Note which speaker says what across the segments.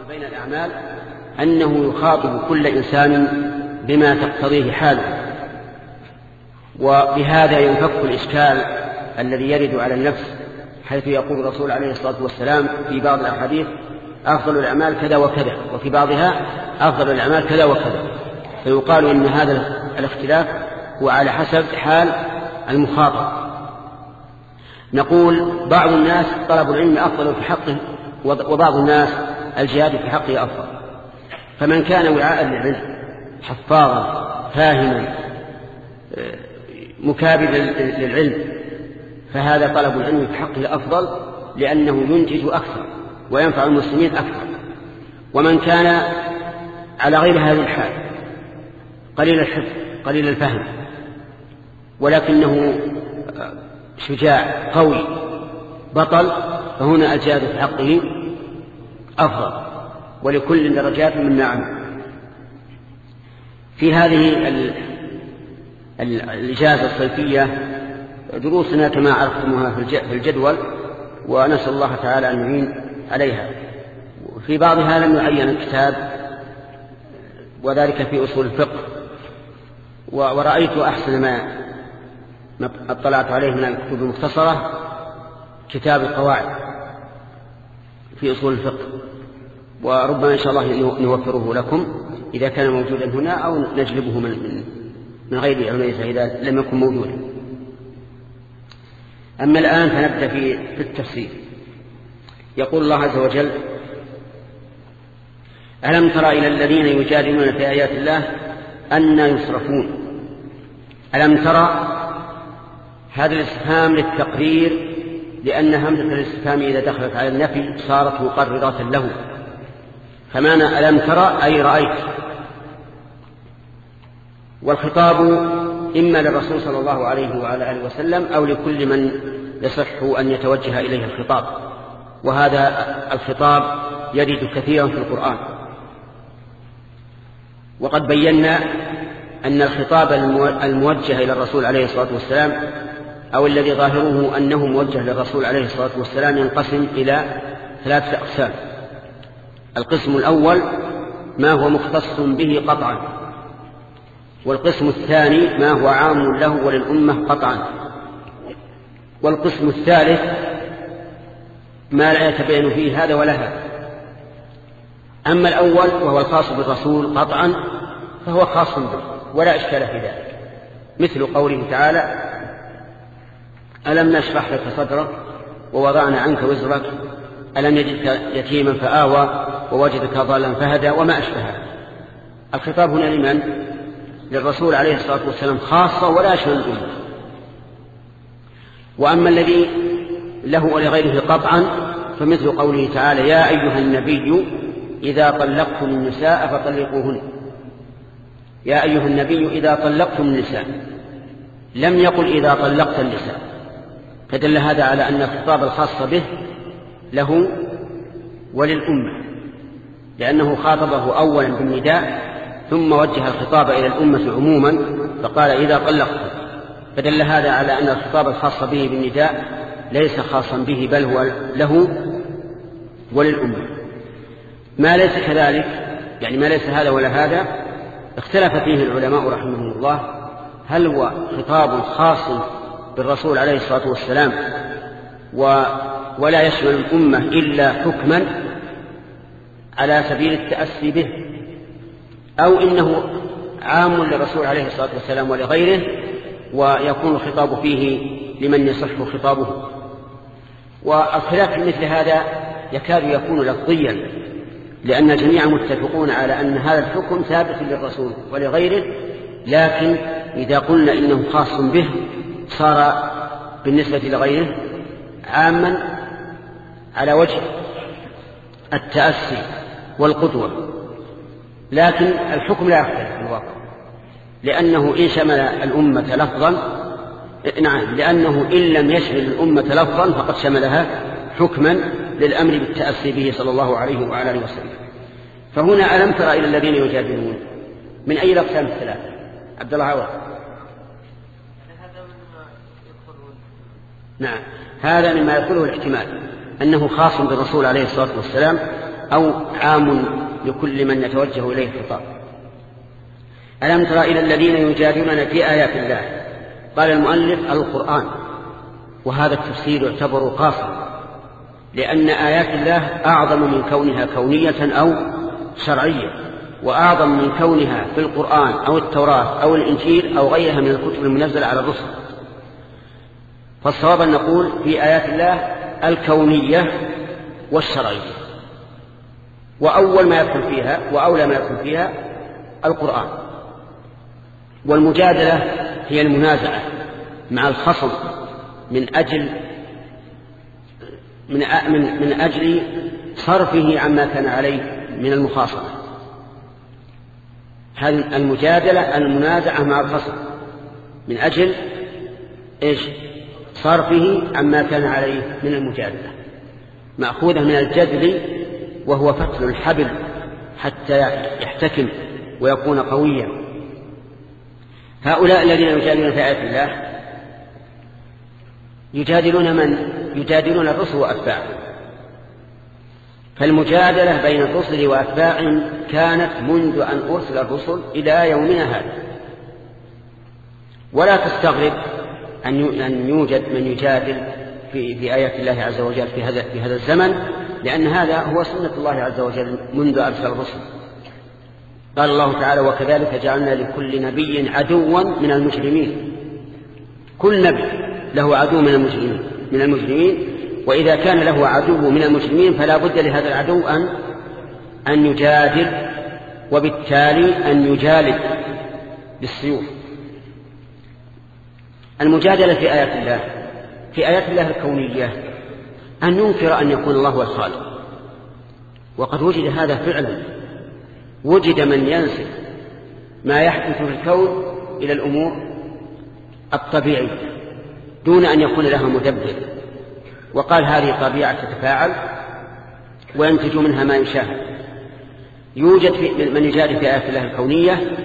Speaker 1: التفاضل بين الأعمال أنه يخاطب كل إنسان بما تقتضيه حاله وبهذا ينفك الإشكال الذي يرد على النفس حيث يقول الرسول عليه الصلاة والسلام في بعض الأحاديث أفضل الأعمال كذا وكذا وفي بعضها أفضل الأعمال كذا وكذا. فيقال إن هذا الاختلاف هو على حسب حال المخاطب. نقول بعض الناس طلب العلم أفضل في حقه وبعض الناس الجهاد في حقه أفضل. فمن كان وعاء للعلم حفاظا فاهما مكابدا للعلم فهذا طلب العلم في حقه أفضل لأنه ينتج أكثر وينفع المسلمين أكثر. ومن كان على غير هذه الحال قليل الحفظ قليل الفهم ولكنه شجاع قوي بطل فهنا الجهاد في حقه أفضل ولكل درجات مما عمل في هذه الإجازة الصيفية دروسنا كما عرفتموها في الجدول ونسأل الله تعالى أن يعين عليها. في بعضها لم يعين الكتاب وذلك في أصول الفقه. ورأيت أحسن ما اطلعت عليه من الكتب المختصرة كتاب القواعد في أصول الفقه. وربما إن شاء الله نوفره لكم إذا كان موجودا هنا أو نجلبه من من غير علمائه إذا لم يكن موجودا. أما الآن فنبدأ في في التفسير. يقول الله عز وجل ألم تر إلى الذين يجادلون في آيات الله أن يصرفون؟ ألم ترى هذا الاستفهام للتقرير لأن همزة الاستفهام إذا دخلت على النفي صارت مقررة له؟ فمعنى ألم ترى؟ أي رأيت. والخطاب إما للرسول صلى الله عليه وعلى آله وسلم أو لكل من يصح أن يتوجه إليه الخطاب. وهذا الخطاب يرد كثيرا في القرآن. وقد بينا أن الخطاب الموجه إلى الرسول عليه الصلاة والسلام أو الذي ظاهره أنه موجه للرسول عليه الصلاة والسلام ينقسم إلى ثلاثة أقسام. القسم الأول ما هو مختص به قطعا والقسم الثاني ما هو عام له وللأمة قطعا. والقسم الثالث ما لا يتبين فيه هذا ولا هذا. أما الأول وهو الخاص بالرسول قطعا فهو خاص به ولا إشكال في ذلك. مثل قوله تعالى ألم نشرح لك صدرك ووضعنا عنك وزرك؟ ألم يجدك يتيما فآوى؟ ووجدك ضالا فهدى وما أشبه. الخطاب هنا لمن؟ للرسول عليه الصلاة والسلام خاصة ولا شمل الأمة. وأما الذي له ولغيره قطعا فمثل قوله تعالى يا أيها النبي إذا طلقتم النساء فطلقوهن. يا أيها النبي إذا طلقتم النساء. لم يقل إذا طلقت النساء. فدل هذا على أن الخطاب الخاص به له وللأمة. لأنه خاطبه أولا بالنداء ثم وجه الخطاب إلى الأمة عموما فقال إذا طلقت فدل هذا على أن الخطاب الخاص به بالنداء ليس خاصا به بل هو له وللأمة. ما ليس كذلك يعني ما ليس هذا ولا هذا اختلف فيه العلماء رحمهم الله هل هو خطاب خاص بالرسول عليه الصلاة والسلام و ولا يشمل الأمة إلا حكما؟ على سبيل التأسي به أو إنه عام للرسول عليه الصلاة والسلام ولغيره ويكون الخطاب فيه لمن يصح خطابه. والخلاف في مثل هذا يكاد يكون لفظيا لأن الجميع متفقون على أن هذا الحكم ثابت للرسول ولغيره لكن إذا قلنا إنه خاص به صار بالنسبة لغيره عاما على وجه التأسي. والقدوة. لكن الحكم لا يختلف في الواقع. لأنه إن شمل الأمة لفظا نعم لأنه إن لم يشمل الأمة لفظا فقد شملها حكما للأمر بالتأسي به صلى الله عليه وعلى آله وسلم. فهنا ألم ترى إلى الذين يجادلون؟ من أي الأقسام الثلاثة؟ عبد الله عوض. نعم هذا مما يقوله الاحتمال أنه خاص بالرسول عليه الصلاة والسلام أو عام لكل من يتوجه إليه الخطاب ألم تر إلى الذين يجادلون في آيات الله؟ قال المؤلف القرآن وهذا التفسير يعتبر قاصرا لأن آيات الله أعظم من كونها كونية أو شرعية وأعظم من كونها في القرآن أو التوراة أو الإنجيل أو غيرها من الكتب المنزلة على الرسل. فالصواب أن نقول في آيات الله الكونية والشرعية. وأول ما يدخل فيها وأولى ما يدخل فيها القرآن. والمجادلة هي المنازعة مع الخصم من أجل من من من أجل صرفه عما كان عليه من المخاصمة. هذه المجادلة المنازعة مع الخصم من أجل إيش؟ صرفه عما كان عليه من المجادلة. مأخوذة من الجدل وهو فتل الحبل حتى يحتكم ويكون قويا. هؤلاء الذين يجادلون في آيات الله يجادلون من؟ يجادلون الرسل وأتباعهم. فالمجادلة بين الرسل وأتباعهم كانت منذ أن أرسل الرسل إلى يومنا هذا. ولا تستغرب أن يوجد من يجادل في, في آيات الله عز وجل في هذا, في هذا الزمن لأن هذا هو سنة الله عز وجل منذ أرسل الرسل. قال الله تعالى وكذلك جعلنا لكل نبي عدوا من المجرمين. كل نبي له عدو من المجرمين من المجرمين وإذا كان له عدو من المجرمين فلا بد لهذا العدو أن أن يجادل وبالتالي أن يجالد بالسيوف. المجادلة في آيات الله في آيات الله الكونية أن ننكر أن يكون الله هو الخالق. وقد وجد هذا فعلا. وجد من ينسب ما يحدث في الكون إلى الأمور الطبيعية دون أن يكون لها مدبر. وقال هذه طبيعة تتفاعل وينتج منها ما يشاهد يوجد في من يجادل في آيات الله الكونية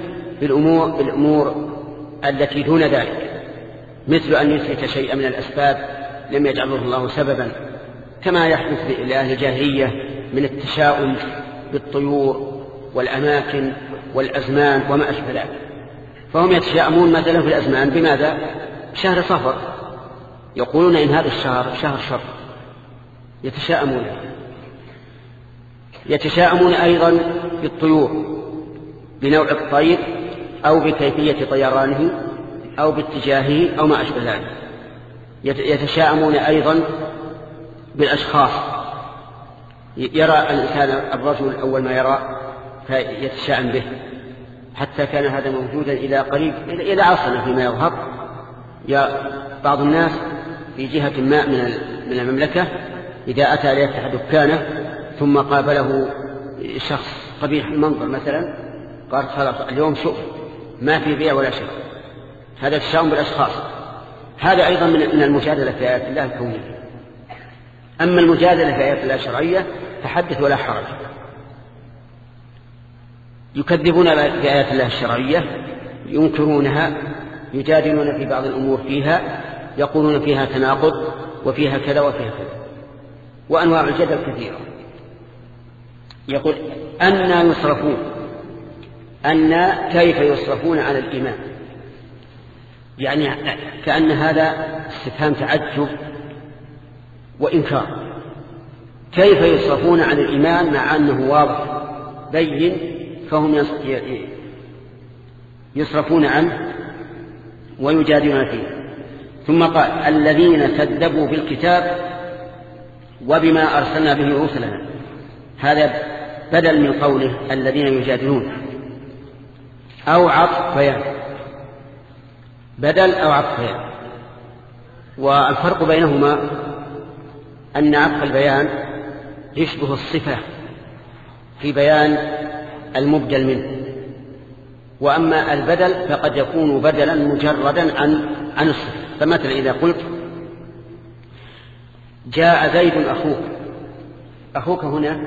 Speaker 1: بالأمور, بالأمور التي دون ذلك مثل أن يثبت شيئا من الأسباب لم يجعله الله سببا. كما يحدث لأهل الجاهلية من التشاؤم بالطيور والأماكن والأزمان وما أشبه ذلك. فهم يتشاءمون مثلا في الأزمان بماذا؟ شهر صفر. يقولون إن هذا الشهر شهر شر. يتشاءمون. يتشاءمون أيضا بالطيور بنوع الطير أو بكيفية طيرانه أو باتجاهه أو ما أشبه ذلك. يتشاءمون أيضا بالأشخاص. يرى الإنسان الرجل أول ما يرى فيتشاءم به. حتى كان هذا موجودا إلى قريب إلى عصرنا فيما يظهر. يا بعض الناس في جهة ما من من المملكة إذا أتى ليفتح دكانه ثم قابله شخص قبيح المنظر مثلا قال خلاص اليوم شوف ما في بيع ولا شيء هذا التشاؤم بالأشخاص. هذا أيضا من المجادلة في آيات الله الكونية. أما المجادلة في آيات الله الشرعية فحدث ولا حرج. يكذبون في آيات الله الشرعية ينكرونها يجادلون في بعض الأمور فيها يقولون فيها تناقض وفيها كذا وفيها كذا. وأنواع الجدل كثيرة. يقول أنا يصرفون. أن كيف يصرفون على الإيمان؟ يعني كأن هذا استفهام تعجب وإنكار. كيف يصرفون عن الإيمان مع أنه واضح بين فهم يصرفون عنه ويجادلون فيه. ثم قال الذين كذبوا بالكتاب وبما أرسلنا به رسلنا هذا بدل من قوله الذين يجادلون. أو عطف بدل أو عطف والفرق بينهما أن عطف البيان يشبه الصفة في بيان المبدل منه. وأما البدل فقد يكون بدلا مجردا عن عن الصفة. فمثلا إذا قلت جاء زيد أخوك أخوك هنا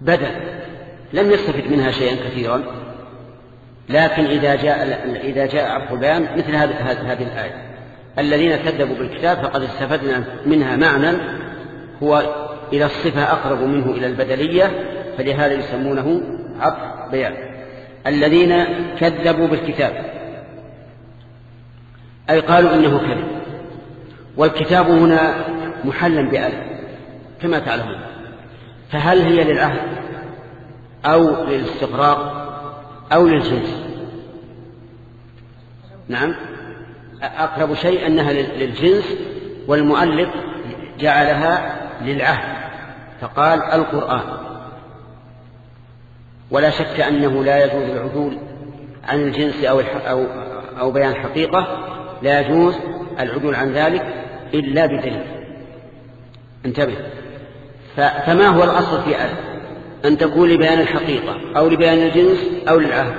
Speaker 1: بدل لم يستفد منها شيئا كثيرا لكن إذا جاء إذا جاء عرف البيان مثل هذه الآية. الذين كذبوا بالكتاب فقد استفدنا منها معنى هو إلى الصفة أقرب منه إلى البدلية فلهذا يسمونه عطف بيان. الذين كذبوا بالكتاب أي قالوا إنه كذب. والكتاب هنا محلا بألف كما تعلمون. فهل هي للعهد أو للاستغراق أو للجنس؟ نعم. أقرب شيء أنها للجنس والمؤلف جعلها للعهد فقال القرآن. ولا شك أنه لا يجوز العدول عن الجنس أو, أو, أو بيان حقيقة لا يجوز العدول عن ذلك إلا بدليل. انتبه. فما هو الأصل في ألف أن تكون لبيان الحقيقة أو لبيان الجنس أو للعهد.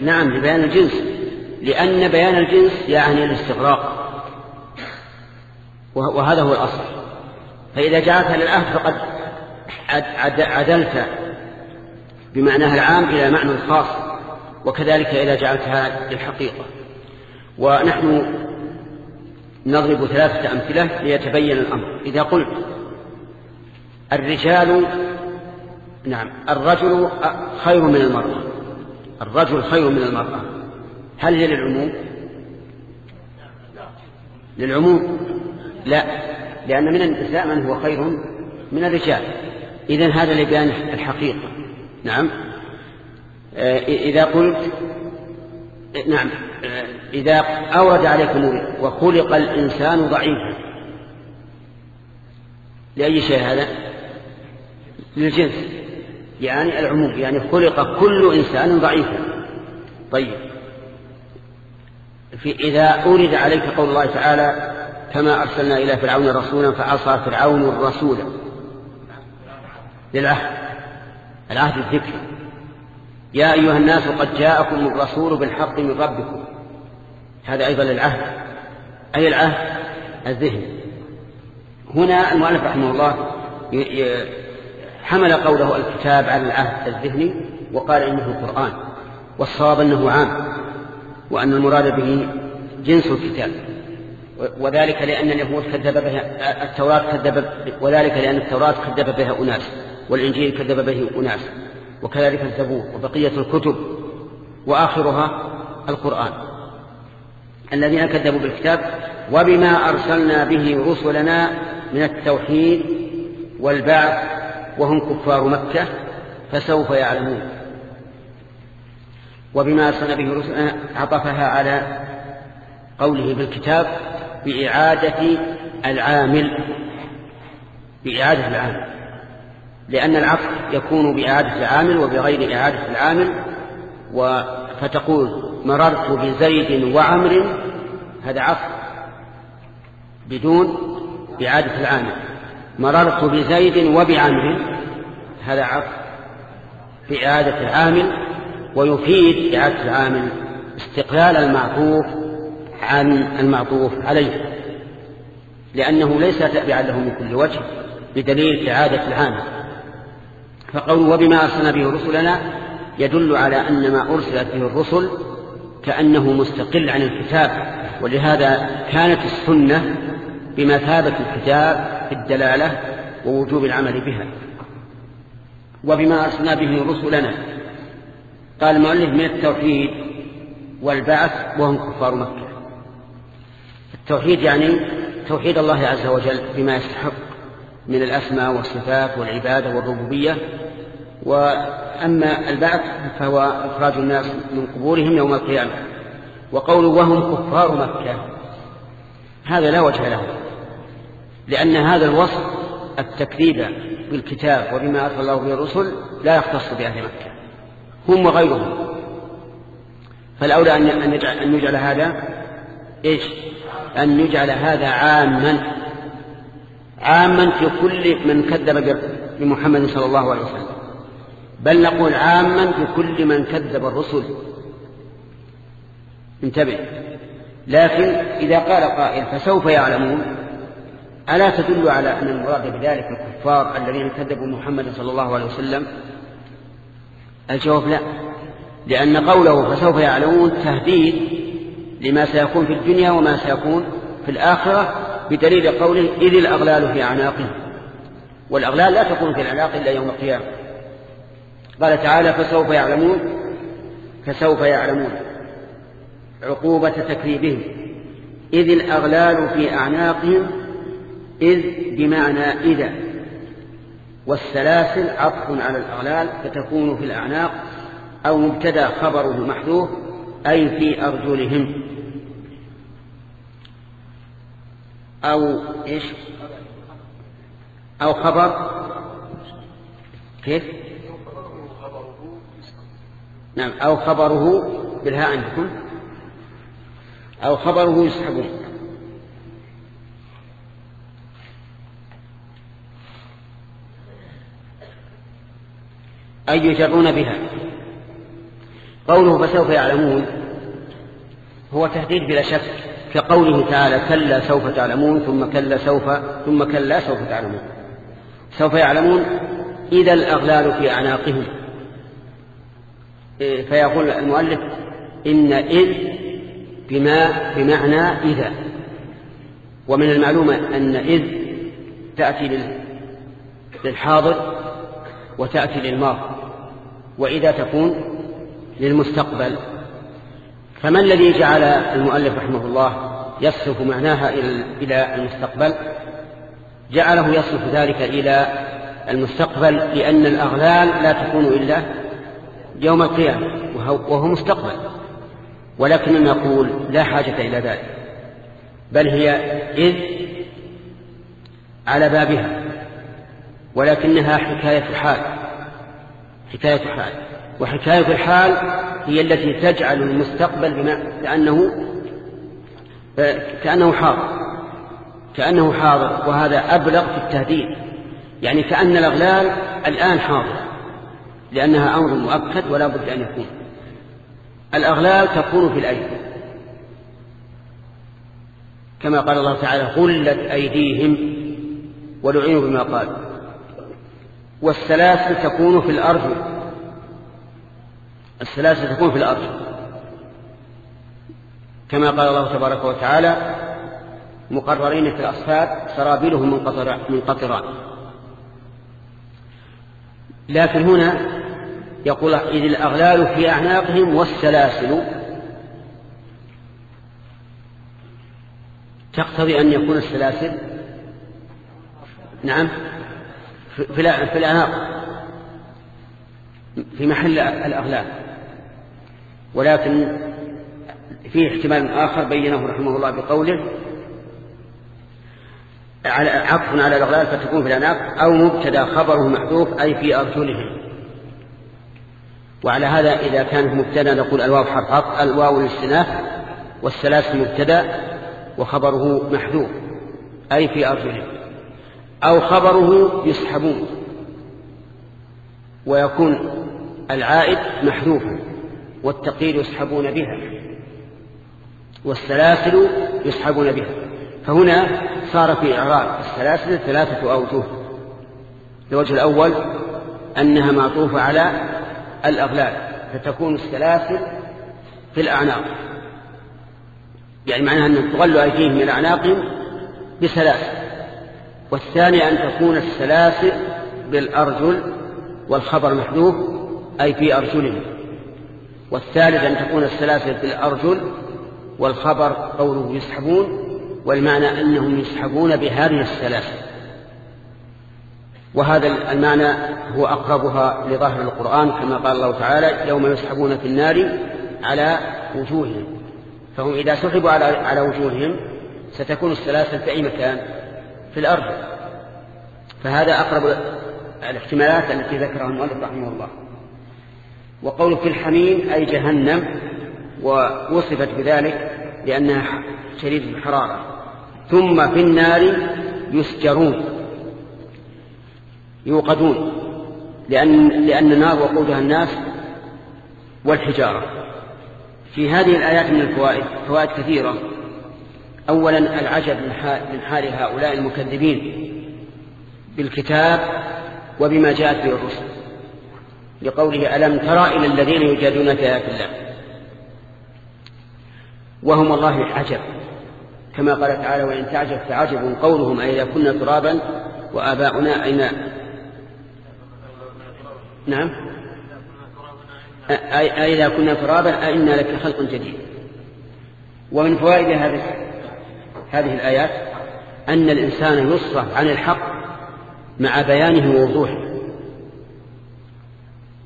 Speaker 1: نعم لبيان الجنس. لأن بيان الجنس يعني الاستغراق. وهذا هو الأصل. فإذا جعلتها للعهد فقد عدلت بمعناها العام إلى معنى الخاص وكذلك إذا جعلتها للحقيقة. ونحن نضرب ثلاثة أمثلة ليتبين الأمر. إذا قلت الرجال نعم الرجل خير من المرأة. الرجل خير من المرأة. هل هي للعموم؟ للعموم؟ لا. لأن من النساء من هو خير من الرجال. إذن هذا لبيان الحقيقة. نعم. آه، إذا قلت نعم. آه، إذا أورد عليكم وخلق الإنسان ضعيفا. لأي شيء هذا؟ للجنس. يعني العموم يعني خلق كل إنسان ضعيفا. طيب. في إذا أورد عليك قول الله تعالى كما أرسلنا إلى فرعون رسولا فعصى فرعون الرسول. للعهد. العهد الذكر. يا أيها الناس قد جاءكم الرسول بالحق من ربكم. هذا أيضا للعهد. أي العهد؟ الذهن. هنا المؤلف رحمه الله حمل قوله الكتاب على العهد الذهني وقال إنه القرآن والصواب أنه عام وأن المراد به جنس الكتاب وذلك لأن اليهود كذب بها التوراة كذب وذلك لأن التوراة كذب بها أناس والإنجيل كذب به أناس وكذلك الزبور وبقية الكتب وآخرها القرآن. الذين كذبوا بالكتاب وبما أرسلنا به رسلنا من التوحيد والبعث وهم كفار مكة فسوف يعلمون. وبما أرسلنا به رسلنا عطفها على قوله بالكتاب بإعادة العامل بإعادة العامل لأن العقد يكون بإعادة العامل وبغير إعادة العامل فتقول مررت بزيد وعمر هذا عقد بدون إعادة العامل. مررت بزيد وبعمر. هذا عقد بإعادة العامل ويفيد إعادة العامل استقلال المعطوف عن المعطوف عليه لأنه ليس تابعا له من كل وجه بدليل إعادة العامل. فقول وبما أرسلنا به رسلنا يدل على أن ما أرسلت به الرسل كأنه مستقل عن الكتاب ولهذا كانت السنة بمثابة الكتاب في الدلالة ووجوب العمل بها. وبما أرسلنا به رسلنا. قال المؤلف من التوحيد والبعث وهم كفار مكة. التوحيد يعني توحيد الله عز وجل بما يستحق من الأسماء والصفات والعبادة والربوبية. وأما البعث فهو إخراج الناس من قبورهم يوم القيامة. وقوله وهم كفار مكة. هذا لا وجه له. لأن هذا الوصف التكذيب بالكتاب وبما أرسل الله به الرسل لا يختص بأهل مكة. هم وغيرهم. فالأولى أن يجعل, أن يجعل هذا إيش؟ أن يجعل هذا عاما. عاما في كل من كذب بمحمد صلى الله عليه وسلم. بل نقول عاما في كل من كذب الرسل. انتبه. لكن إذا قال قائل فسوف يعلمون ألا تدل على أن المراد بذلك الكفار الذين كذبوا محمد صلى الله عليه وسلم؟ الجواب لا. لأن قوله فسوف يعلمون تهديد لما سيكون في الدنيا وما سيكون في الآخرة بدليل قوله إذ الأغلال في أعناقهم. والأغلال لا تكون في الأعناق إلا يوم القيامة. قال تعالى فسوف يعلمون فسوف يعلمون عقوبة تكذيبهم. إذ الأغلال في أعناقهم إذ بمعنى إذا. والسلاسل عطف على الأغلال فتكون في الأعناق أو مبتدأ خبره محذوف أي في أرجلهم. أو إيش؟ أو خبر. كيف؟ نعم أو خبره بالهاء عندكم. أو خبره يسحبون. أي يجرون بها. قوله فسوف يعلمون هو تهديد بلا شك كقوله تعالى كلا سوف تعلمون ثم كلا سوف ثم كلا سوف تعلمون. سوف يعلمون إذا الأغلال في أعناقهم. إيه، فيقول المؤلف إن إذ بما بمعنى إذا. ومن المعلومة أن إذ تأتي للحاضر وتأتي للماضي وإذا تكون للمستقبل. فما الذي جعل المؤلف رحمه الله يصرف معناها إلى المستقبل؟ جعله يصرف ذلك إلى المستقبل لأن الأغلال لا تكون إلا يوم القيامة وهو مستقبل. ولكن نقول لا حاجة إلى ذلك بل هي إذ على بابها. ولكنها حكاية حال. حكاية حال. وحكاية الحال هي التي تجعل المستقبل بما كأنه كأنه حاضر. كأنه حاضر وهذا أبلغ في التهديد. يعني كأن الأغلال الآن حاضر. لأنها أمر مؤكد ولا بد أن يكون. الأغلال تكون في الأيدي. كما قال الله تعالى غلت أيديهم ولعنوا بما قالوا. والسلاسل تكون في الأرض. السلاسل تكون في الأرض. كما قال الله تبارك وتعالى مقررين في الأصفاد سرابيلهم من قطران. لكن هنا يقول إذ الأغلال في أعناقهم والسلاسل. تقتضي أن يكون السلاسل؟ نعم. في الأعناق في محل الأغلال. ولكن فيه احتمال آخر بينه رحمه الله بقوله على عطف على الأغلال فتكون في الأعناق أو مبتدأ خبره محذوف أي في أرجلهم وعلى هذا إذا كانت مبتدأ نقول الواو حرف عطف الواو للاستئناف والسلاسل مبتدأ وخبره محذوف أي في أرجلهم أو خبره يسحبون ويكون العائد محذوفا والتقيل يسحبون بها والسلاسل يسحبون بها فهنا صار في إعراب السلاسل ثلاثة أوجه. الوجه الأول أنها معطوفة على الأغلال فتكون السلاسل في الأعناق. يعني معناها أن تغل أيديهم من أعناقهم بسلاسل. والثاني أن تكون السلاسل بالأرجل والخبر محذوف أي في أرجلهم. والثالث أن تكون السلاسل في الأرجل والخبر قوله يسحبون والمعنى أنهم يسحبون بهذه السلاسل. وهذا المعنى هو أقربها لظاهر القرآن كما قال الله تعالى يوم يسحبون في النار على وجوههم فهم إذا سحبوا على وجوههم ستكون السلاسل في أي مكان في الأرض. فهذا أقرب الاحتمالات التي ذكرها المؤلف رحمه الله. وقول في الحميم أي جهنم ووصفت بذلك لأنها شديد الحرارة. ثم في النار يسجرون يوقدون لأن, لأن النار وقودها الناس والحجارة. في هذه الآيات من الفوائد فوائد كثيرة. أولا العجب من حال هؤلاء المكذبين بالكتاب وبما جاءت به الرسل لقوله ألم ترى إلى الذين يجادلون في آيات الله؟ وهم الله عجب كما قال تعالى وإن تعجب فعجب قولهم أئذا كنا ترابا وآباؤنا أين نعم. أئذا كنا ترابا أئنا لك خلق جديد. ومن فوائد هذه هذه الآيات أن الإنسان يصرف عن الحق مع بيانه ووضوحه.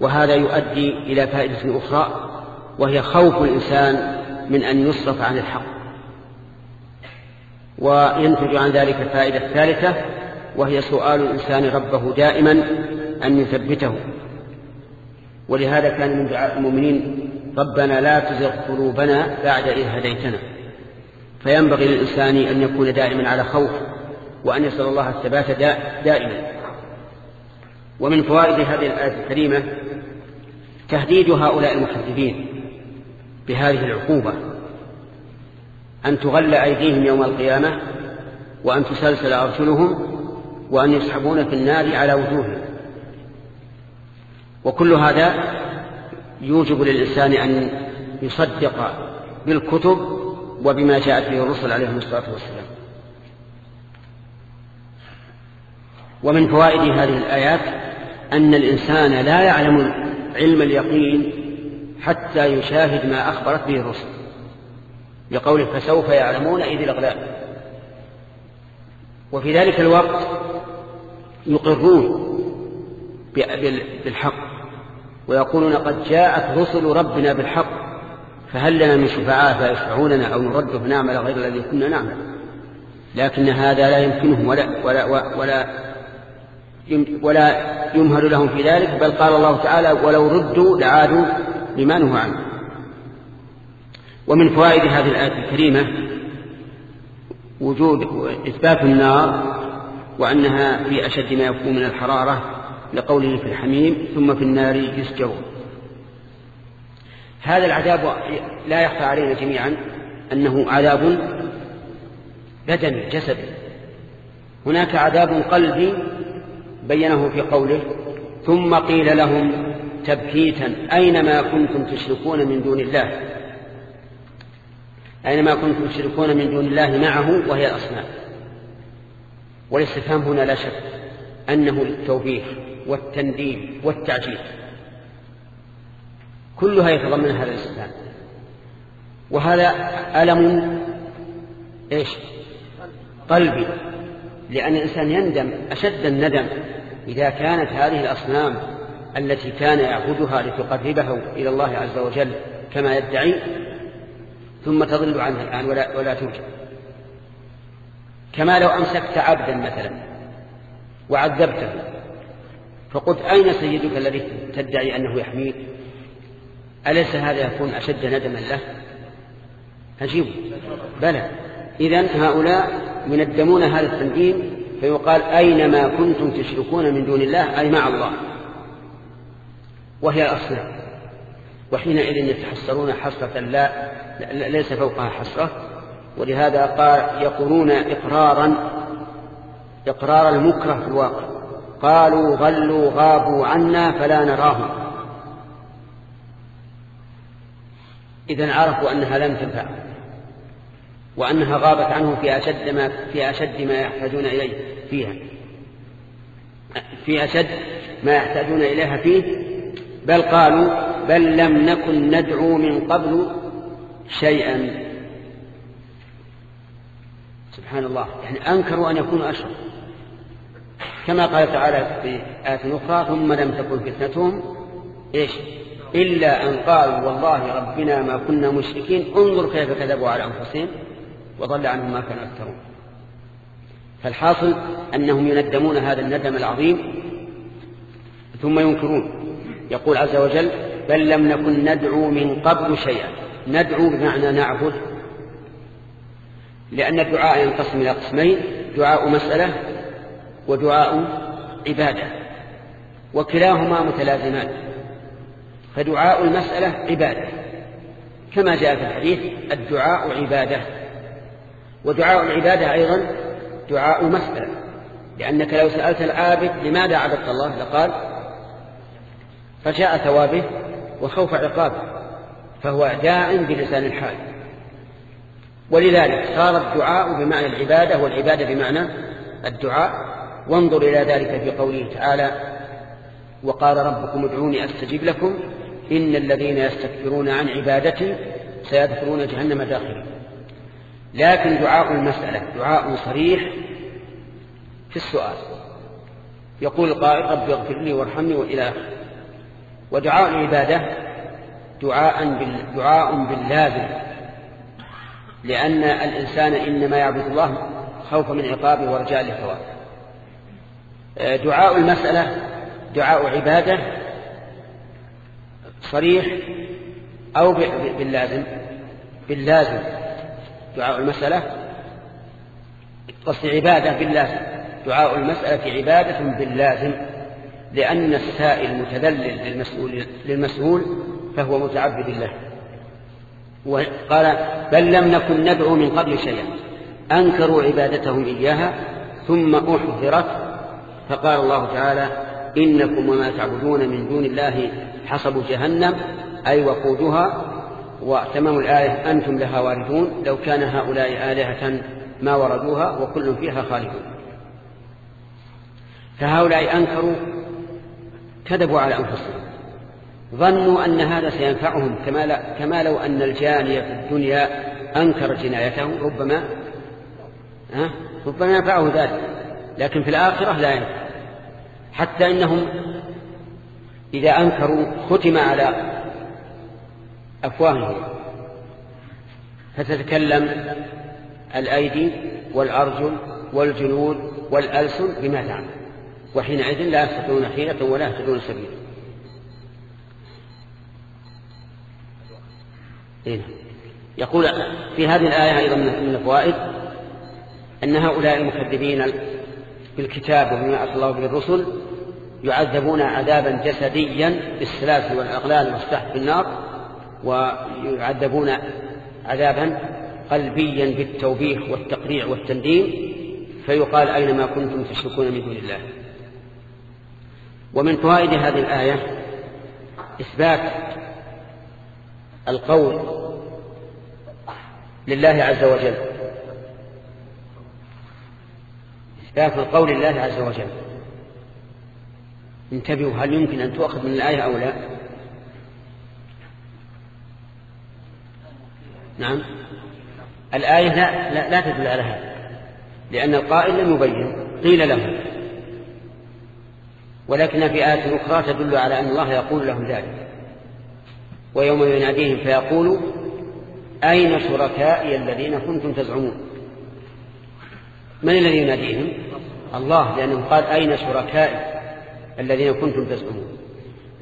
Speaker 1: وهذا يؤدي إلى فائدة أخرى وهي خوف الإنسان من أن يصرف عن الحق. وينتج عن ذلك الفائدة الثالثة وهي سؤال الإنسان ربه دائما أن يثبته. ولهذا كان من دعاء المؤمنين ربنا لا تزغ قلوبنا بعد إذ هديتنا. فينبغي للإنسان أن يكون دائما على خوف وأن يسأل الله الثبات دائما. ومن فوائد هذه الآية الكريمة تهديد هؤلاء المكذبين بهذه العقوبة. أن تغل أيديهم يوم القيامة وأن تسلسل أرسلهم وأن يسحبون في النار على وجوههم. وكل هذا يوجب للإنسان أن يصدق بالكتب وبما جاءت به الرسل عليهم الصلاة والسلام. ومن فوائد هذه الآيات أن الإنسان لا يعلم علم اليقين حتى يشاهد ما أخبرت به الرسل بقوله فسوف يعلمون إذ الأغلال. وفي ذلك الوقت يقرون بالحق ويقولون قد جاءت رسل ربنا بالحق. فهل لنا من شفعاء فيشفعوننا أو نرد فنعمل غير الذي كنا نعمل؟ لكن هذا لا يمكنهم ولا, ولا, ولا, ولا يمهل لهم في ذلك بل قال الله تعالى ولو ردوا لعادوا لما نهوا عنه. ومن فوائد هذه الآية الكريمة وجود إثبات النار وأنها في أشد ما يكون من الحرارة لقوله في الحميم ثم في النار يسجرون. هذا العذاب لا يخفى علينا جميعا أنه عذاب بدني جسدي هناك عذاب قلبي بينه في قوله ثم قيل لهم تبكيتا أينما كنتم تشركون من دون الله؟ أينما كنتم تشركون من دون الله معه وهي الأصنام. والاستفهام هنا لا شك أنه للتوبيخ والتنديم والتعجيل. كلها يتضمن هذا الاستفهام. وهذا ألم إيش؟ قلبي. لأن الإنسان يندم أشد الندم إذا كانت هذه الأصنام التي كان يعبدها لتقربه إلى الله عز وجل كما يدعي ثم تضل عنها الآن ولا, ولا توجد. كما لو أمسكت عبدا مثلا وعذبته فقلت أين سيدك الذي تدعي أنه يحميك؟ أليس هذا يكون أشد ندما له؟ أجيب بلى. إذن هؤلاء يندمون هذا التنديم فيقال أينما كنتم تشركون من دون الله أي مع الله. وهي الأصنام وحينئذ يتحسرون حسرة لا ليس فوقها حسرة. ولهذا قال يقولون إقرارا إقرار المكره في الواقع. قالوا ظلوا غابوا عنا فلا نراهم. إذا عرفوا أنها لم تنفع وأنها غابت عنه في أشد ما في أشد ما يحتاجون إليه فيها. في أشد ما يحتاجون إليها فيه. بل قالوا بل لم نكن ندعو من قبل شيئا. سبحان الله. يعني أنكروا أن يكونوا أشرف كما قال تعالى في آية أخرى ثم لم تكن فتنتهم. إيش؟ إلا أن قالوا والله ربنا ما كنا مشركين انظر كيف كذبوا على أنفسهم وضل عنهم ما كانوا يفترون. فالحاصل أنهم يندمون هذا الندم العظيم ثم ينكرون. يقول عز وجل بل لم نكن ندعو من قبل شيئا. ندعو بمعنى نعبد لأن الدعاء ينقسم إلى قسمين دعاء مسألة ودعاء عبادة وكلاهما متلازمان. فدعاء المسألة عبادة. كما جاء في الحديث الدعاء عبادة. ودعاء العبادة أيضا دعاء مسألة. لأنك لو سألت العابد لماذا عبدت الله؟ لقال رجاء ثوابه وخوف عقابه فهو داع بلسان الحال. ولذلك صار الدعاء بمعنى العبادة والعبادة بمعنى الدعاء. وانظر إلى ذلك في قوله تعالى وقال ربكم ادعوني أستجب لكم إن الذين يستكبرون عن عبادتي سيدخلون جهنم داخلين. لكن دعاء المسألة دعاء صريح في السؤال. يقول القائل رب اغفر لي وارحمني وإلى آخره ودعاء العبادة دعاء دعاء باللازم. لأن الإنسان إنما يعبد الله خوفا من عقابه ورجاء لثوابه دعاء المسألة دعاء عبادة صريح أو باللازم. باللازم. دعاء المسألة. قصد عبادة باللازم. دعاء المسألة عبادة باللازم. لأن السائل المتذلل للمسؤول, للمسؤول فهو متعبد الله وقال بل لم نكن ندعو من قبل شيئا. أنكروا عبادتهم إياها ثم أحضرت. فقال الله تعالى إنكم وما تعبدون من دون الله حصب جهنم أي وقودها وتمام الآية أنتم لها واردون لو كان هؤلاء آلهة ما وردوها وكل فيها خالدون. فهؤلاء أنكروا كذبوا على أنفسهم. ظنوا أن هذا سينفعهم كما, كما لو أن الجاني في الدنيا أنكر جنايته ربما ربما ينفعه ذلك لكن في الآخرة لا ينفع. حتى إنهم إذا أنكروا ختم على أفواههم فتتكلم الأيدي والأرجل والجلود والألسن بما تعمل وحينئذ لا يستطيعون حيلة ولا يهتدون سبيلا إيه. يقول في هذه الآية أيضا من الفوائد أن هؤلاء المكذبين بالكتاب وبما أرسل الله به الرسل يعذبون عذابا جسديا بالسلاسل والأغلال والسحب في النار ويعذبون عذابا قلبيا بالتوبيخ والتقريع والتنديم فيقال أينما كنتم تشركون من دون الله. ومن فوائد هذه الآية إثبات القول لله عز وجل. إثبات القول لله عز وجل. انتبهوا هل يمكن أن تؤخذ من الآية أو لا؟ نعم. الآية لا, لا, لا تدل على هذا لأن القائل لم يبين قيل له. ولكن في آية أخرى تدل على أن الله يقول لهم ذلك. ويوم يناديهم فيقول أين شركائي الذين كنتم تزعمون؟ من الذي يناديهم؟ الله لأنه قال أين شركائي؟ الذين كنتم تزعمون.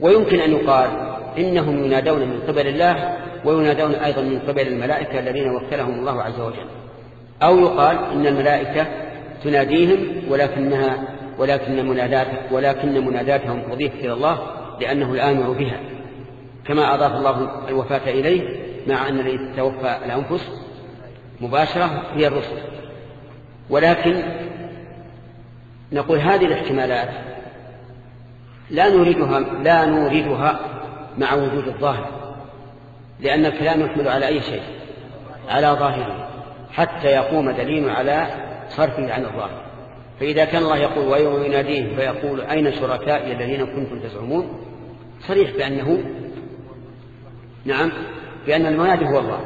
Speaker 1: ويمكن أن يقال إنهم ينادون من قبل الله وينادون أيضا من قبل الملائكة الذين وكلهم الله عز وجل. أو يقال إن الملائكة تناديهم ولكنها ولكن منادات ولكن مناداتهم تضيف إلى الله لأنه الآمر بها. كما أضاف الله الوفاة إليه مع أن الذي توفى الأنفس مباشرة هي الرسل. ولكن نقول هذه الاحتمالات لا نريدها لا نوردها مع وجود الظاهر لأن الكلام يحمل على أي شيء؟ على ظاهره حتى يقوم دليل على صرفه عن الظاهر. فإذا كان الله يقول ويوم يناديه فيقول أين شركائي الذين كنتم تزعمون؟ صريح بأنه نعم بأن المنادي هو الله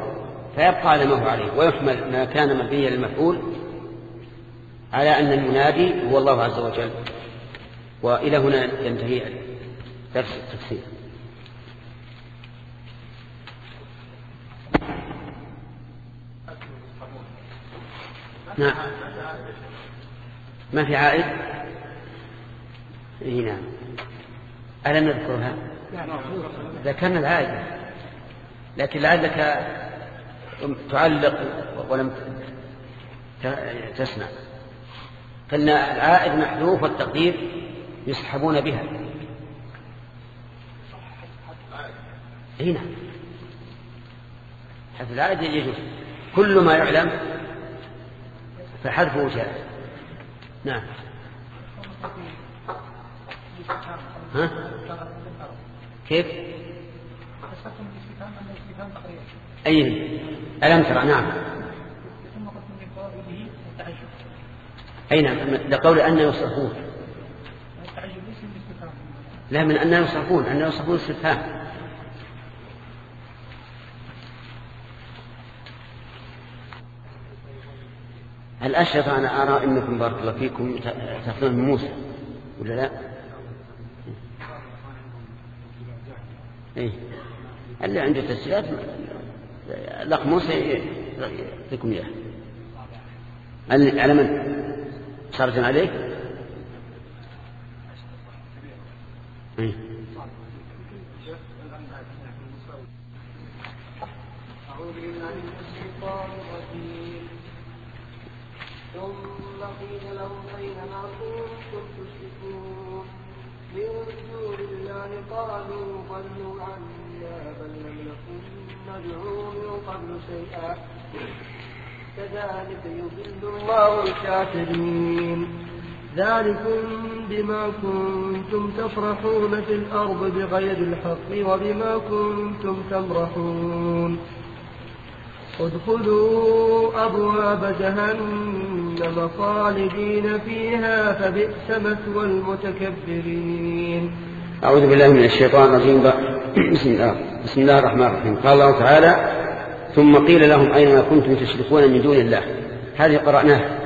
Speaker 1: فيبقى على ما هو عليه ويحمل ما كان مبنيا للمفعول على أن المنادي هو الله عز وجل. وإلى هنا ينتهي درس التفسير. نعم. ما في عائد؟ إي نعم. ألم نذكرها؟ ذكرنا العائد. لكن لعلك تعلق ولم تسمع. فإن العائد محذوف والتقدير يسحبون بها. هنا حذف العائد يجوز كل ما يعلم فحذفه جائز نعم. ها؟ كيف؟ أي. ألم ترى؟ نعم. أين نعم. لقول أن يصرفوه لا من أن يصرفون أن يصرفون استفهام الأشرف أنا أرى أنكم بارك الله فيكم تأخذون من موسى ولا لا؟ إيه اللي عنده تسجيلات الأخ موسى يعطيكم إياه على من؟ صارت عليك؟ إيه. ثم قيل لهم أين كنتم تشركون؟ من دون الله قالوا ضلوا عنا بل لم نكن ندعو من قبل شيئا. كذلك يضل الله الكافرين. ذلكم بما كنتم تفرحون في الأرض بغير الحق وبما كنتم تمرحون. ادخلوا أبواب جهنم خالدين فيها فبئس مثوى المتكبرين. أعوذ بالله من الشيطان الرجيم. بسم الله. بسم الله الرحمن الرحيم. قال الله تعالى ثم قيل لهم أين كنتم تشركون من دون الله؟ هذه قرأناها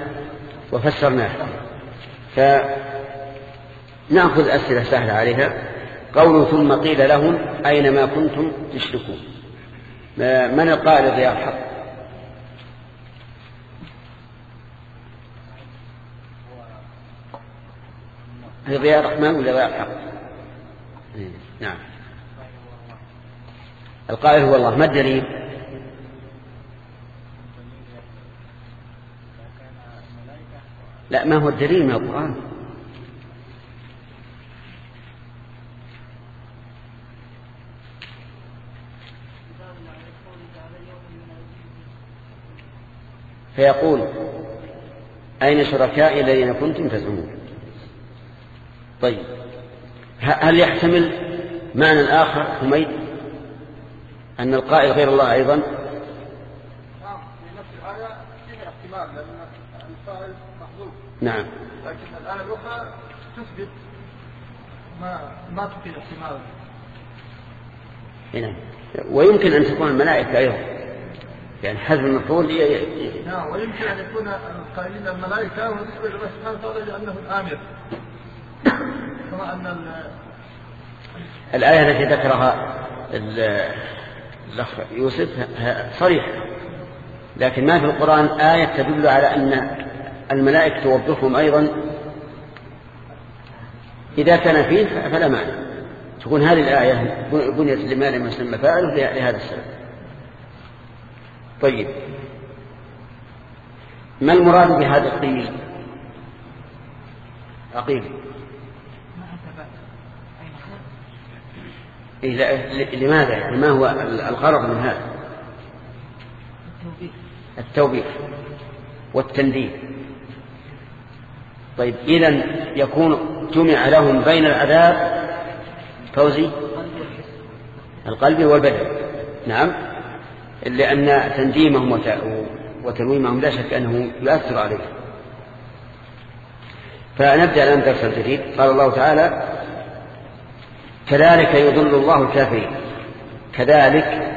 Speaker 1: وفسرناها. فنأخذ أسئلة سهلة عليها. قول ثم قيل لهم أين ما كنتم تشركون. من القائل ضياء الحق ضياء الرحمن ولا ضياء الحق؟ إيه، نعم. القائل هو الله. ما الدليل؟ لا ما هو الدليل من القرآن. فيقول أين شركائي الذين كنتم تزعمون؟ طيب هل يحتمل معنى آخر حميد؟ أن القائل غير الله أيضا نعم في نفس الآية فيها احتمال لأن الفاعل محذوف نعم. لكن الآية الأخرى تثبت ما ما تفيد احتمال نعم. ويمكن أن تكون الملائكة أيضا. يعني حذف المفعول
Speaker 2: نعم ويمكن أن يكون القائلين الملائكة ونسبه إلى الله سبحانه وتعالى لأنه الآمر. كما أن
Speaker 1: الآية التي ذكرها الأخ يوسف صريحة. لكن ما في القرآن آية تدل على أن الملائكة توظفهم أيضا. إذا كان فيه فلا معنى تكون هذه الآية بنيت لما لم يسمى فاعله لهذا السبب. طيب. ما المراد بهذا القيل؟ أقيل. إيه لماذا؟ ما هو الغرض من هذا؟ التوبيخ والتنديد. طيب إذا يكون جمع لهم بين العذاب فوزي؟ القلب والبدن. نعم. لأن تنديمهم وتلويمهم لا شك أنه يؤثر عليه فنبدأ الآن درس جديد. قال الله تعالى كذلك يضل الله الكافرين. كذلك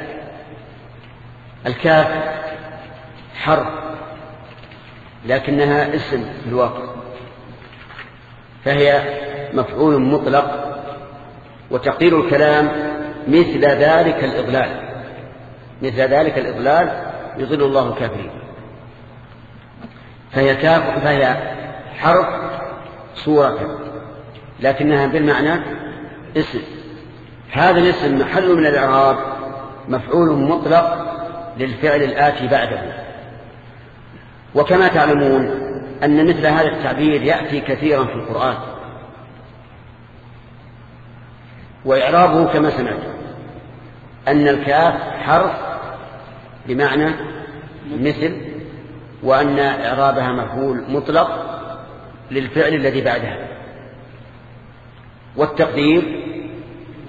Speaker 1: الكاف حرف لكنها اسم الواقع. فهي مفعول مطلق وتقدير الكلام مثل ذلك الإضلال. مثل ذلك الإضلال يضل الله الكافرين. فهي كاف فهي حرف صورة لكنها بالمعنى اسم. هذا الاسم محل من الإعراب مفعول مطلق للفعل الآتي بعده. وكما تعلمون أن مثل هذا التعبير يأتي كثيرا في القرآن. وإعرابه كما سمعت أن الكاف حرف بمعنى مثل وأن إعرابها مفعول مطلق للفعل الذي بعدها. والتقدير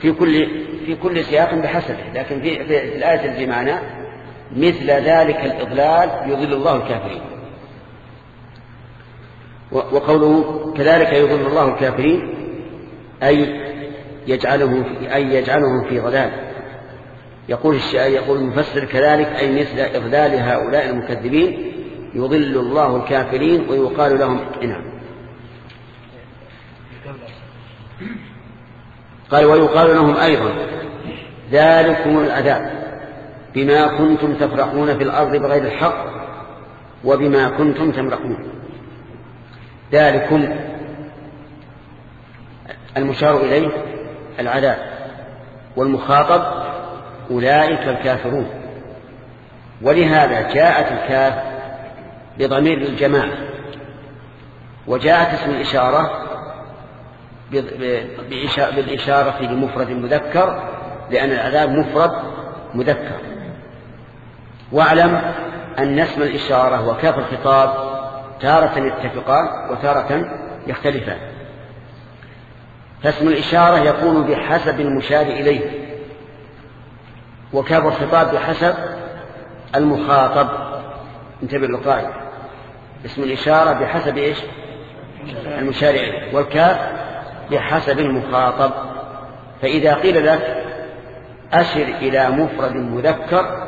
Speaker 1: في كل في كل سياق بحسبه لكن في, الآية معنا مثل ذلك الإضلال يضل الله الكافرين. وقوله كذلك يضل الله الكافرين أي يجعله في أي يجعلهم في ضلال يقول يقول المفسر كذلك أي مثل إضلال هؤلاء المكذبين يضل الله الكافرين ويقال لهم نعم قال ويقال لهم أيضا ذلكم العذاب بما كنتم تفرحون في الأرض بغير الحق وبما كنتم تمرحون. ذلكم المشار إليه العذاب والمخاطب أولئك الكافرون ولهذا جاءت الكاف بضمير الجماعة وجاءت اسم الإشارة بالإشارة لمفرد مذكر لأن العذاب مفرد مذكر واعلم أن اسم الإشارة وكاف الخطاب تارة يتفقان وتارة يختلفان. فاسم الإشارة يكون بحسب المشار إليه وكاف الخطاب بحسب المخاطب. انتبه للقاعدة. اسم الإشارة بحسب إيش؟ المشار إليه والكاف بحسب المخاطب. فإذا قيل لك أشر إلى مفرد مذكر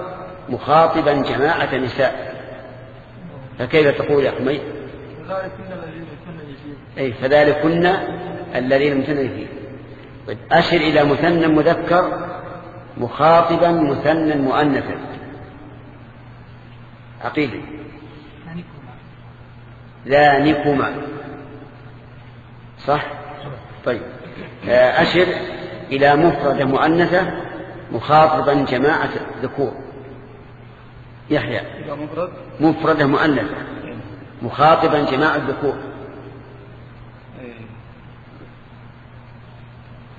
Speaker 1: مخاطبا جماعة نساء. فكيف تقول يا حميد؟ أي فذلكن الذين امتنن فيه. طيب أشر إلى مثنى مذكر مخاطبا مثنى مؤنثا. عقيدة. ذانكما. صح؟ طيب. أشر إلى مفردة مؤنثة مخاطبا جماعة ذكور. يحيى. مفردة مؤنثة مخاطبا جماعة ذكور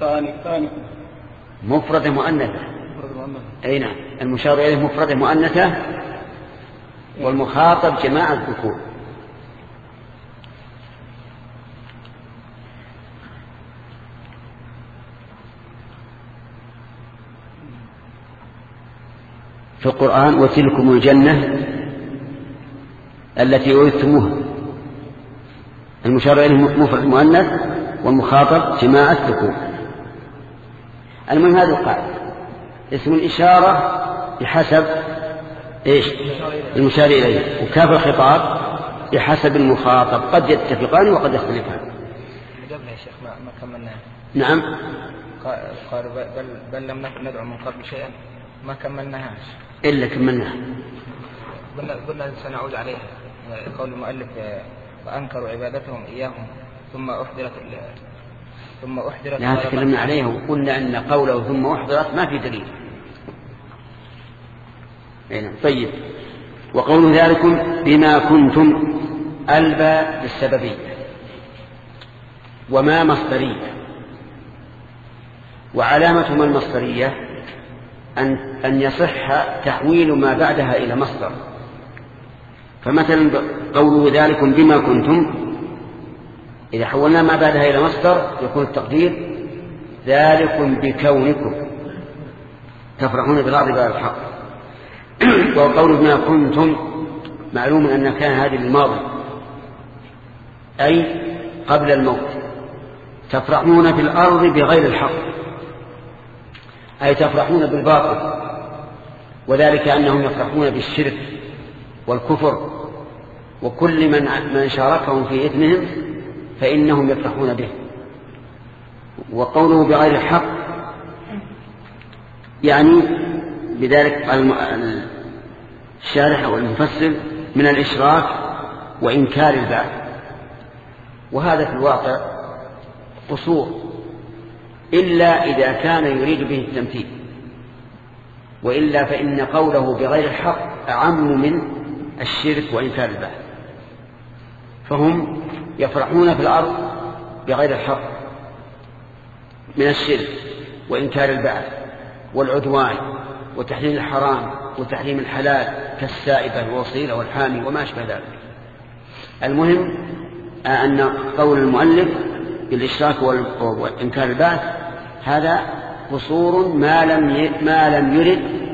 Speaker 1: ثاني ثاني. مفردة مؤنثة. أي نعم. المشار إليه مفردة مؤنثة. والمخاطب جماعة ذكور في القرآن وتلكم الجنة التي أورثتموها. المشار إليه مفرد مؤنث والمخاطب جماعة ذكور المهم هذه القاعدة. اسم الإشارة بحسب إيش؟ المشار إليه. وكاف الخطاب بحسب المخاطب. قد يتفقان وقد يختلفان.
Speaker 3: يا شيخ ما, ما كملنا.
Speaker 1: نعم.
Speaker 3: قال بل, بل لم ندعو من قبل شيئا. ما كملناهاش.
Speaker 1: إلا كملناها.
Speaker 3: قلنا قلنا سنعود عليها. قول المؤلف وأنكروا عبادتهم إياهم ثم أحضرت ثم أحضرت
Speaker 1: لا تكلمنا عليها وقلنا أن قوله ثم أحضرت ما في دليل. نعم. طيب. وقول ذلكم بما كنتم ألبى بالسببية وما مصدرية وعلامة ما المصدرية أن, أن يصح تحويل ما بعدها إلى مصدر. فمثلا قوله ذلكم بما كنتم إذا حولنا ما بعدها إلى مصدر يكون التقدير ذلكم بكونكم. تفرحون بالأرض بعد الحق. وقول بما كنتم معلوم أن كان هذه الماضي أي قبل الموت. تفرحون في الأرض بغير الحق. أي تفرحون بالباطل وذلك أنهم يفرحون بالشرك والكفر وكل من من شاركهم في إثمهم فإنهم يفرحون به. وقوله بغير الحق يعني بذلك الشارح أو المفسر من الإشراك وإنكار البعث. وهذا في الواقع قصور. إلا إذا كان يريد به التمثيل وإلا فإن قوله بغير الحق أعم من الشرك وإنكار البعث. فهم يفرحون في الأرض بغير الحق من الشرك وإنكار البعث والعدوان وتحليل الحرام وتحريم الحلال كالسائبة والوصيلة والحامي وما أشبه ذلك. المهم أن قول المؤلف بالإشراك وإنكار البعث هذا قصور ما لم ما لم يرد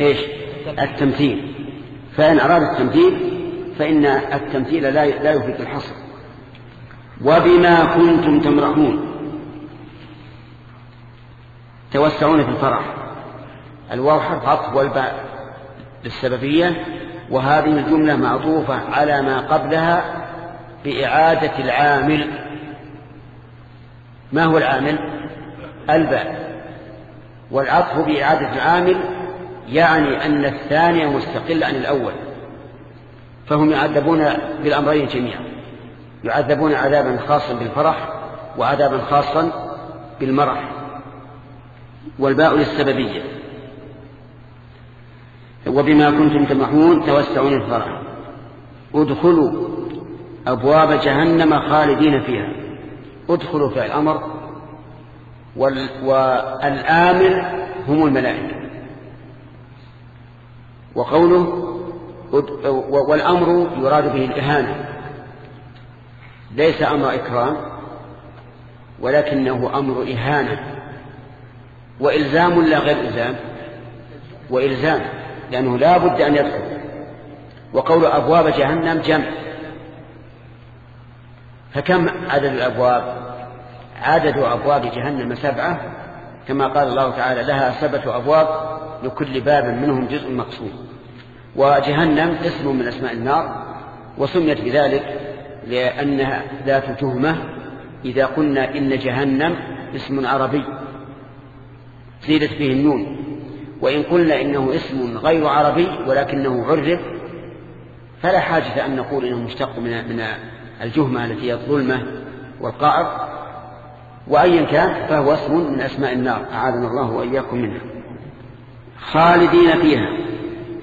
Speaker 1: إيش؟ التمثيل. فإن أراد التمثيل فإن التمثيل لا لا يفيد الحصر. وبما كنتم تمرحون. توسعون في الفرح. الواو حرف عطف والباء للسببية وهذه الجملة معطوفة على ما قبلها بإعادة العامل. ما هو العامل؟ الباء. والعطف بإعادة العامل يعني أن الثاني مستقل عن الأول. فهم يعذبون بالأمرين جميعا. يعذبون عذابا خاصا بالفرح وعذابا خاصا بالمرح. والباء للسببية. وبما كنتم تمحون توسعون الفرح. ادخلوا أبواب جهنم خالدين فيها. ادخلوا في الأمر والآمر هم الملائكة. وقوله والأمر يراد به الإهانة. ليس أمر إكرام ولكنه أمر إهانة. وإلزام لا غير إلزام. وإلزام لأنه لا بد أن يدخل. وقول أبواب جهنم جمع. فكم عدد الأبواب؟ عدد أبواب جهنم سبعة كما قال الله تعالى لها سبعة أبواب لكل باب منهم جزء مقصود وجهنم اسم من أسماء النار وسميت بذلك لأنها ذات تهمة إذا قلنا إن جهنم اسم عربي زيدت فيه النون. وإن قلنا إنه اسم غير عربي ولكنه عرف فلا حاجة أن نقول إنه مشتق من من الجهمة التي هي الظلمة والقعر. وأيا كان فهو اسم من أسماء النار أعاذنا الله وإياكم منها. خالدين فيها.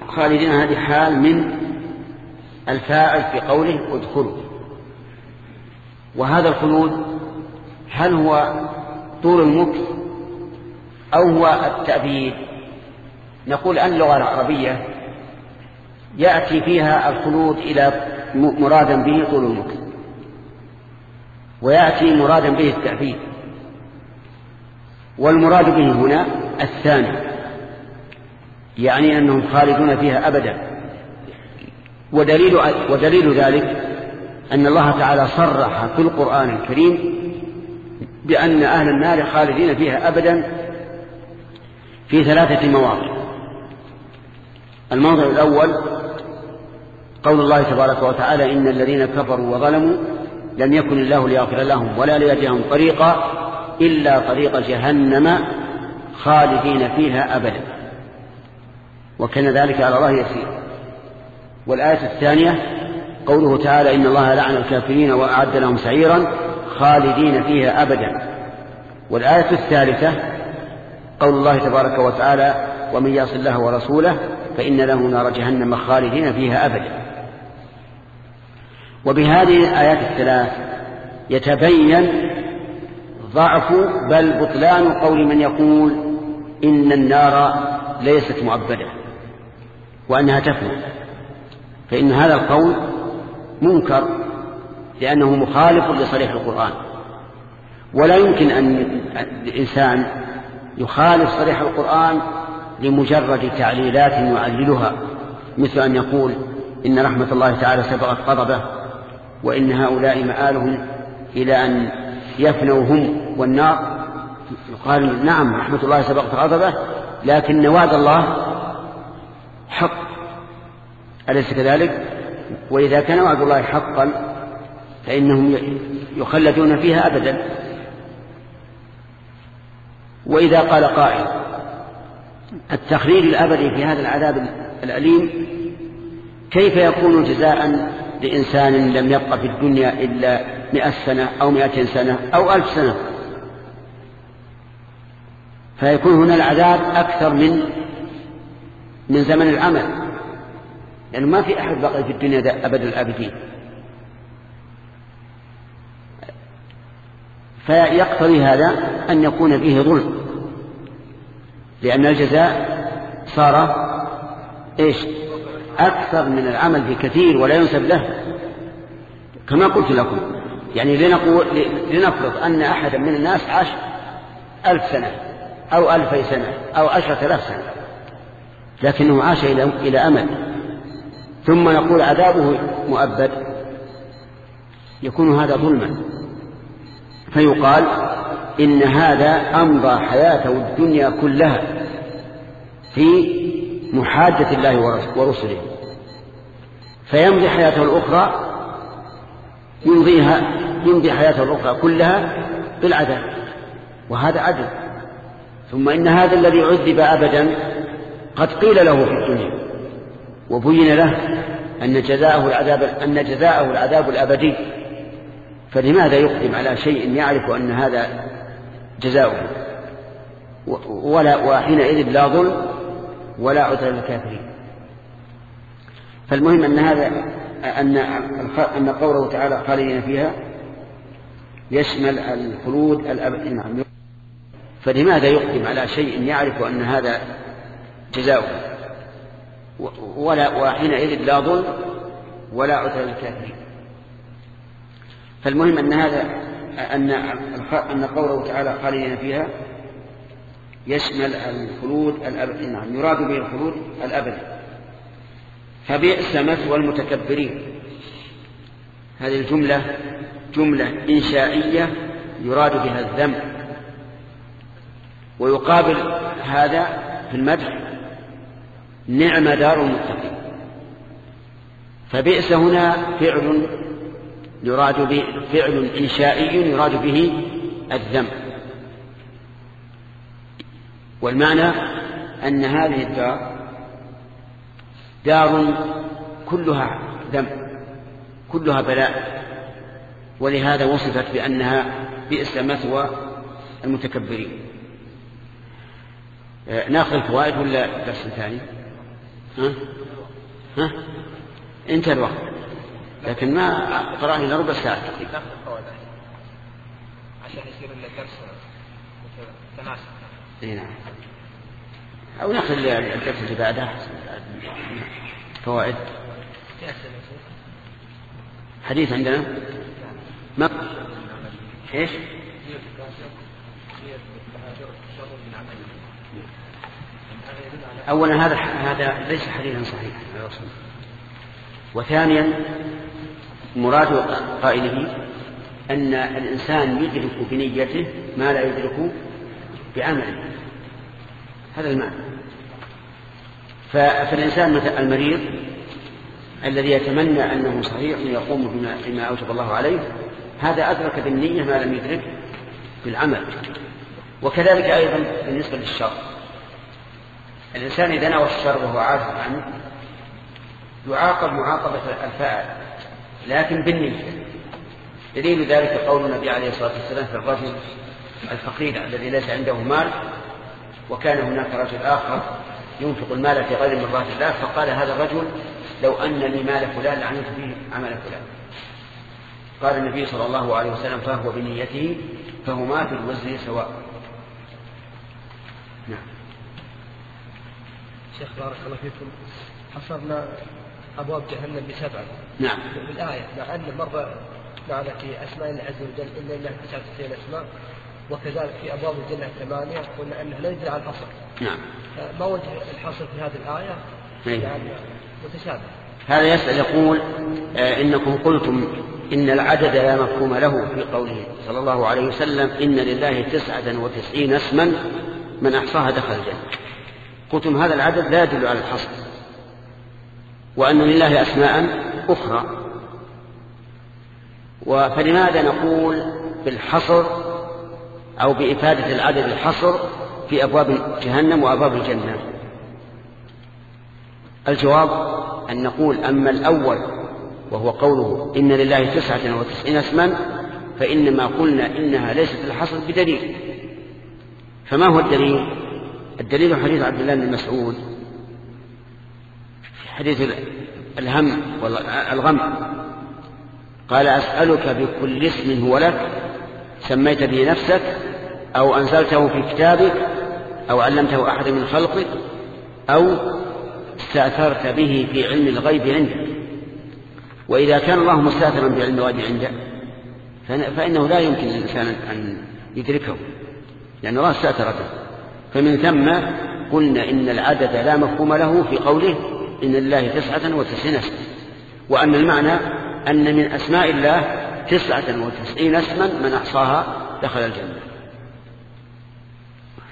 Speaker 1: خالدين هذه حال من الفاعل في قوله ادخلوا. وهذا الخلود هل هو طول المكث أو هو التأبيد؟ نقول أن اللغة العربية يأتي فيها الخلود إلى مرادا به طول المكث ويأتي مرادا به التأبيد. والمراد به هنا الثاني يعني أنهم خالدون فيها أبدا. ودليل, ودليل ذلك أن الله تعالى صرح في القرآن الكريم بأن أهل النار خالدين فيها أبدا في ثلاثة مواضع الموضع الأول قول الله تبارك وتعالى إن الذين كفروا وظلموا لم يكن الله ليغفر لهم ولا ليجزيهم طريقا. إلا طريق جهنم خالدين فيها أبدا. وكان ذلك على الله يسير. والآية الثانية قوله تعالى إن الله لعن الكافرين وأعد لهم سعيرا خالدين فيها أبدا. والآية الثالثة قول الله تبارك وتعالى ومن يعص الله ورسوله فإن له نار جهنم خالدين فيها أبدا. وبهذه الآيات الثلاث يتبين ضعف بل بطلان قول من يقول إن النار ليست مؤبدة وأنها تفنى. فإن هذا القول منكر لأنه مخالف لصريح القرآن. ولا يمكن أن الإنسان يخالف صريح القرآن لمجرد تعليلات يعللها مثل أن يقول إن رحمة الله تعالى سبقت غضبه وإن هؤلاء مآلهم إلى أن يفنوا هم والنار؟ يقال نعم رحمة الله سبقت غضبه لكن وعد الله حق. أليس كذلك؟ وإذا كان وعد الله حقا فإنهم يخلدون فيها أبدا. وإذا قال قائل التخليد الأبدي في هذا العذاب الأليم كيف يكون جزاء لإنسان لم يبق في الدنيا إلا مئة سنة أو مئتين سنة أو ألف سنة. فيكون هنا العذاب أكثر من من زمن العمل. لأنه ما في أحد بقي في الدنيا أبد الآبدين. فيقتضي هذا أن يكون فيه ظلم. لأن الجزاء صار إيش؟ أكثر من العمل بكثير ولا ينسب له. كما قلت لكم. يعني لنقول لنفرض أن أحدا من الناس عاش ألف سنة أو ألفي سنة أو عشرة آلاف سنة لكنه عاش إلى إلى أمد ثم نقول عذابه مؤبد يكون هذا ظلما. فيقال إن هذا أمضى حياته الدنيا كلها في محاجة الله ورسله. فيمضي حياته الأخرى يمضيها يمضي حياته الأخرى كلها بالعذاب وهذا عدل. ثم إن هذا الذي عذب أبدا قد قيل له في الدنيا وبين له أن جزاءه العذاب أن جزاءه العذاب الأبدي. فلماذا يقدم على شيء يعرف أن هذا جزاؤه؟ ولا وحينئذ لا ظلم ولا عذر للكافرين. فالمهم أن هذا أن أن قوله تعالى خالدين فيها يشمل الخلود الأبدي نعم. فلماذا يقدم على شيء يعرف أن هذا جزاؤه؟ ولا وحينئذ لا ظلم ولا عذر للكافرين. فالمهم أن هذا أن أن قوله تعالى خالدين فيها يشمل الخلود الأبدي نعم يراد به الخلود الأبدي فبئس مثوى المتكبرين. هذه الجملة جملة إنشائية يراد بها الذم ويقابل هذا في المدح نعم دار المتقين. فبئس هنا فعل يراد به فعل إنشائي يراد به الذم. والمعنى أن هذه الدار دار كلها ذم كلها بلاء. ولهذا وصفت بأنها بئس مثوى المتكبرين. آه، ناخذ الفوائد ولا درس ثاني؟ ها؟ ها؟ انتهى الوقت. لكن ما قرأنا إلا ربع ساعة تقريبا. عشان يصير الدرس متناسب إي نعم. أو ناخذ الدرس اللي بعده. فوائد. حديث عندنا؟ ما إيش؟ أولا هذا هذا ليس حديثا صحيحا. وثانيا مراد قائله أن الإنسان يدرك بنيته ما لا يدرك بعمله. هذا المعنى. فالإنسان المريض الذي يتمنى أنه صحيح يقوم بما أوجب الله عليه هذا أدرك بالنية ما لم يدرك بالعمل. وكذلك أيضا بالنسبة للشر. الإنسان إذا نوى الشر وهو عارف عنه يعاقب معاقبة الفاعل لكن بالنية. دليل ذلك قول النبي عليه الصلاة والسلام في الرجل الفقير الذي ليس عنده مال وكان هناك رجل آخر ينفق المال في غير مرضاة الله فقال هذا الرجل لو أن لي مال فلان لعملت به عمل فلان. قال النبي صلى الله عليه وسلم فهو بنيته فهما في الوزن سواء. نعم.
Speaker 4: شيخ بارك الله فيكم حصرنا أبواب جهنم بسبعة
Speaker 1: نعم.
Speaker 4: في الآية مع أن مر معنا في أسماء الله عز وجل إن الله 99 أسماء وكذلك في أبواب الجنة ثمانية قلنا أنه لا يدري على الحصر
Speaker 1: نعم.
Speaker 4: ما وجه الحصر في هذه الآية؟
Speaker 1: نعم.
Speaker 4: يعني متشابه.
Speaker 1: هذا يسأل يقول آه إنكم قلتم إن العدد لا مفهوم له في قوله صلى الله عليه وسلم إن لله تسعة وتسعين اسما من أحصاها دخل الجنة. قلتم هذا العدد لا يدل على الحصر. وأن لله أسماء أخرى. فلماذا نقول بالحصر أو بإفادة العدد الحصر في أبواب جهنم وأبواب الجنة؟ الجواب أن نقول أما الأول وهو قوله إن لله تسعة وتسعين اسما فإنما قلنا إنها ليست الحصر بدليل. فما هو الدليل؟ الدليل حديث عبد الله بن مسعود حديث الهم والغم قال أسألك بكل اسم هو لك سميت به نفسك أو أنزلته في كتابك أو علمته أحد من خلقك أو استأثرت به في علم الغيب عندك. وإذا كان الله مستأثرا بعلم الغيب عنده فإنه لا يمكن للإنسان أن يدركه لأن الله استأثر به. فمن ثم قلنا إن العدد لا مفهوم له في قوله إن لله تسعة وتسعين اسما وأن المعنى أن من أسماء الله تسعة وتسعين اسما من أحصاها دخل الجنة.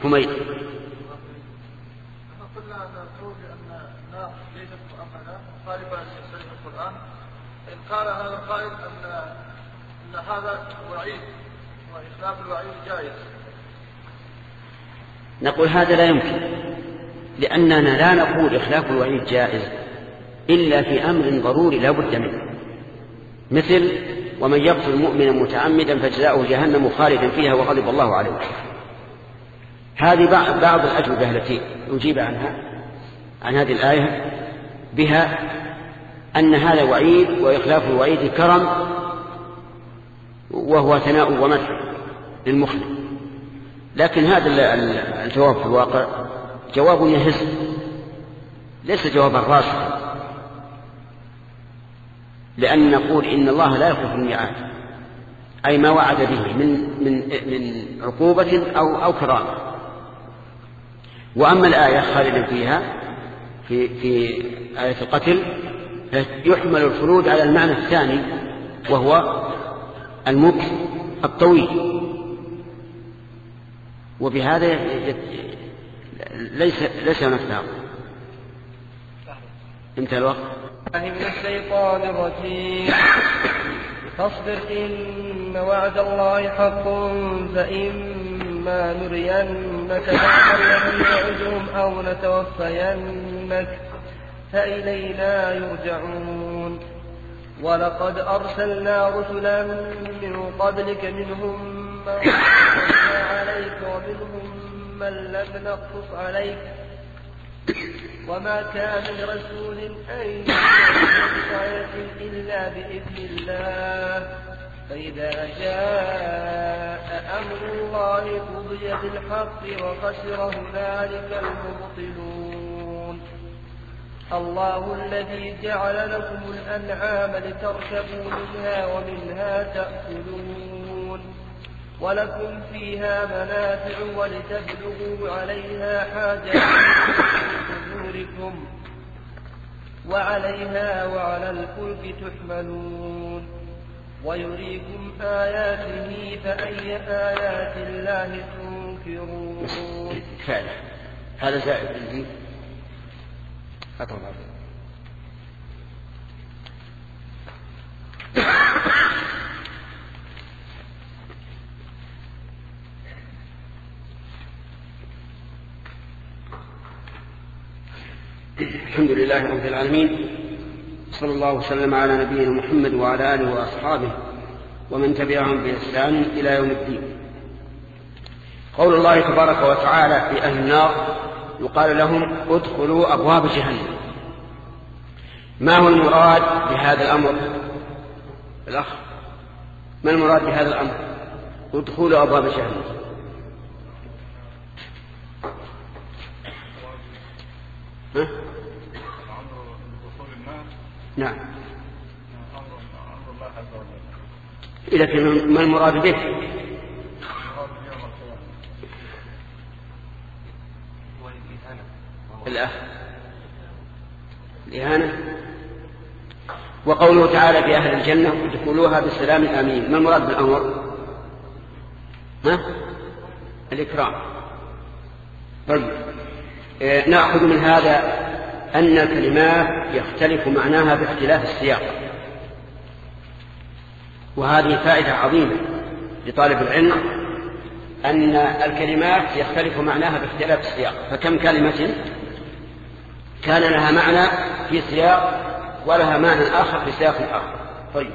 Speaker 1: حميد.
Speaker 2: قلنا النار ليست مؤمنة مخالفة لصريح القرآن إن قال هذا القائل أن أن هذا وعيد وإخلاف الوعيد جائز.
Speaker 1: نقول هذا لا يمكن لأننا لا نقول إخلاف الوعيد جائز إلا في أمر ضروري لا بد منه. مثل ومن يقتل مؤمنا متعمدا فجزاؤه جهنم خالدا فيها وغضب الله عليه هذه بعض الأجوبة التي أجيب عنها عن هذه الآية بها أن هذا وعيد وإخلاف الوعيد كرم وهو ثناء ومدح للمخلص. لكن هذا الجواب في الواقع جواب يهز ليس جوابا راسخا. لأن نقول إن الله لا يخلف الميعاد أي ما وعد به من من من عقوبة أو أو كرامة. وأما الآية خالدا فيها في في آية القتل يحمل الخلود على المعنى الثاني وهو المكث الطويل. وبهذا ليس ليس هناك تعارض انتهى الوقت.
Speaker 5: من الشيطان الرجيم. فاصبر إن وعد الله حق فإما نرينك بعض الذي نعدهم أو نتوفينك. فإلينا يرجعون. ولقد أرسلنا رسلا من قبلك منهم من عليك ومنهم من لم نقصص عليك. وما كان لرسول أن يأتي إلا بإذن الله. فإذا جاء أمر الله قضي بالحق وخسر هنالك المبطلون. الله الذي جعل لكم الأنعام لتركبوا منها ومنها تأكلون ولكم فيها منافع ولتبلغوا عليها حاجة صدوركم وعليها وعلى الفلك تحملون. ويريكم آياته فأي آيات الله تنكرون.
Speaker 1: هذا زائد أطلع الحمد لله رب العالمين صلى الله وسلم على نبينا محمد وعلى آله وأصحابه ومن تبعهم بإحسان إلى يوم الدين. قول الله تبارك وتعالى في أهل النار يقال لهم ادخلوا أبواب جهنم. ما هو المراد بهذا الأمر؟ الأخ ما المراد بهذا الأمر؟ ادخلوا أبواب جهنم. ها؟ نعم. لكن ما المراد به؟ الأخ. الإهانة. وقوله تعالى في أهل الجنة ادخلوها بسلام آمين. ما المراد بالأمر؟ ها؟ الإكرام. طيب. آه، نأخذ من هذا أن الكلمات يختلف معناها باختلاف السياق. وهذه فائدة عظيمة لطالب العلم أن الكلمات يختلف معناها باختلاف السياق. فكم كلمة؟ كان لها معنى في سياق ولها معنى آخر في سياق آخر. طيب.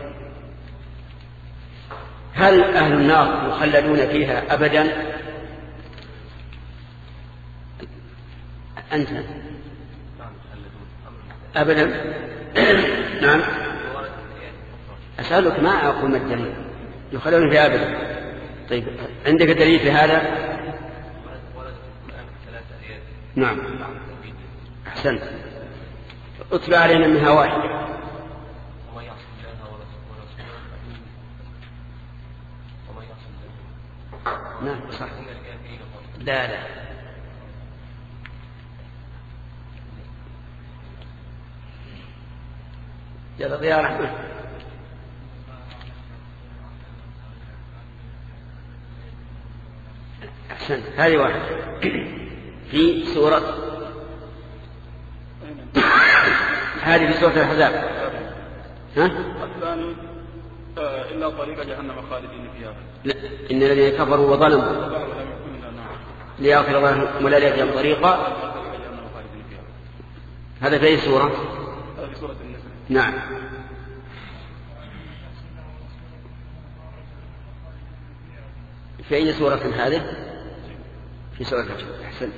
Speaker 1: هل أهل النار يخلدون فيها أبدا؟ أنت. أبدا. نعم. أسألك ما أقول ما الدليل؟ يخلون في أبدا. طيب. عندك دليل في هذا؟ نعم. أحسنت اتلى علينا منها واحدة نعم صح. لا لا. يلا يا رحمن أحسنت هذه واحدة. في سورة هذه في سورة الأحزاب. ها؟
Speaker 6: آه، إلا طريق جهنم خالدين فيها.
Speaker 1: لا إن الذين كفروا وظلموا. ليغفر الله ولا يأتيهم طريقا. هذا في أي سورة؟
Speaker 6: هذا في سورة النساء
Speaker 1: نعم. في أي سورة هذه؟ في سورة الحج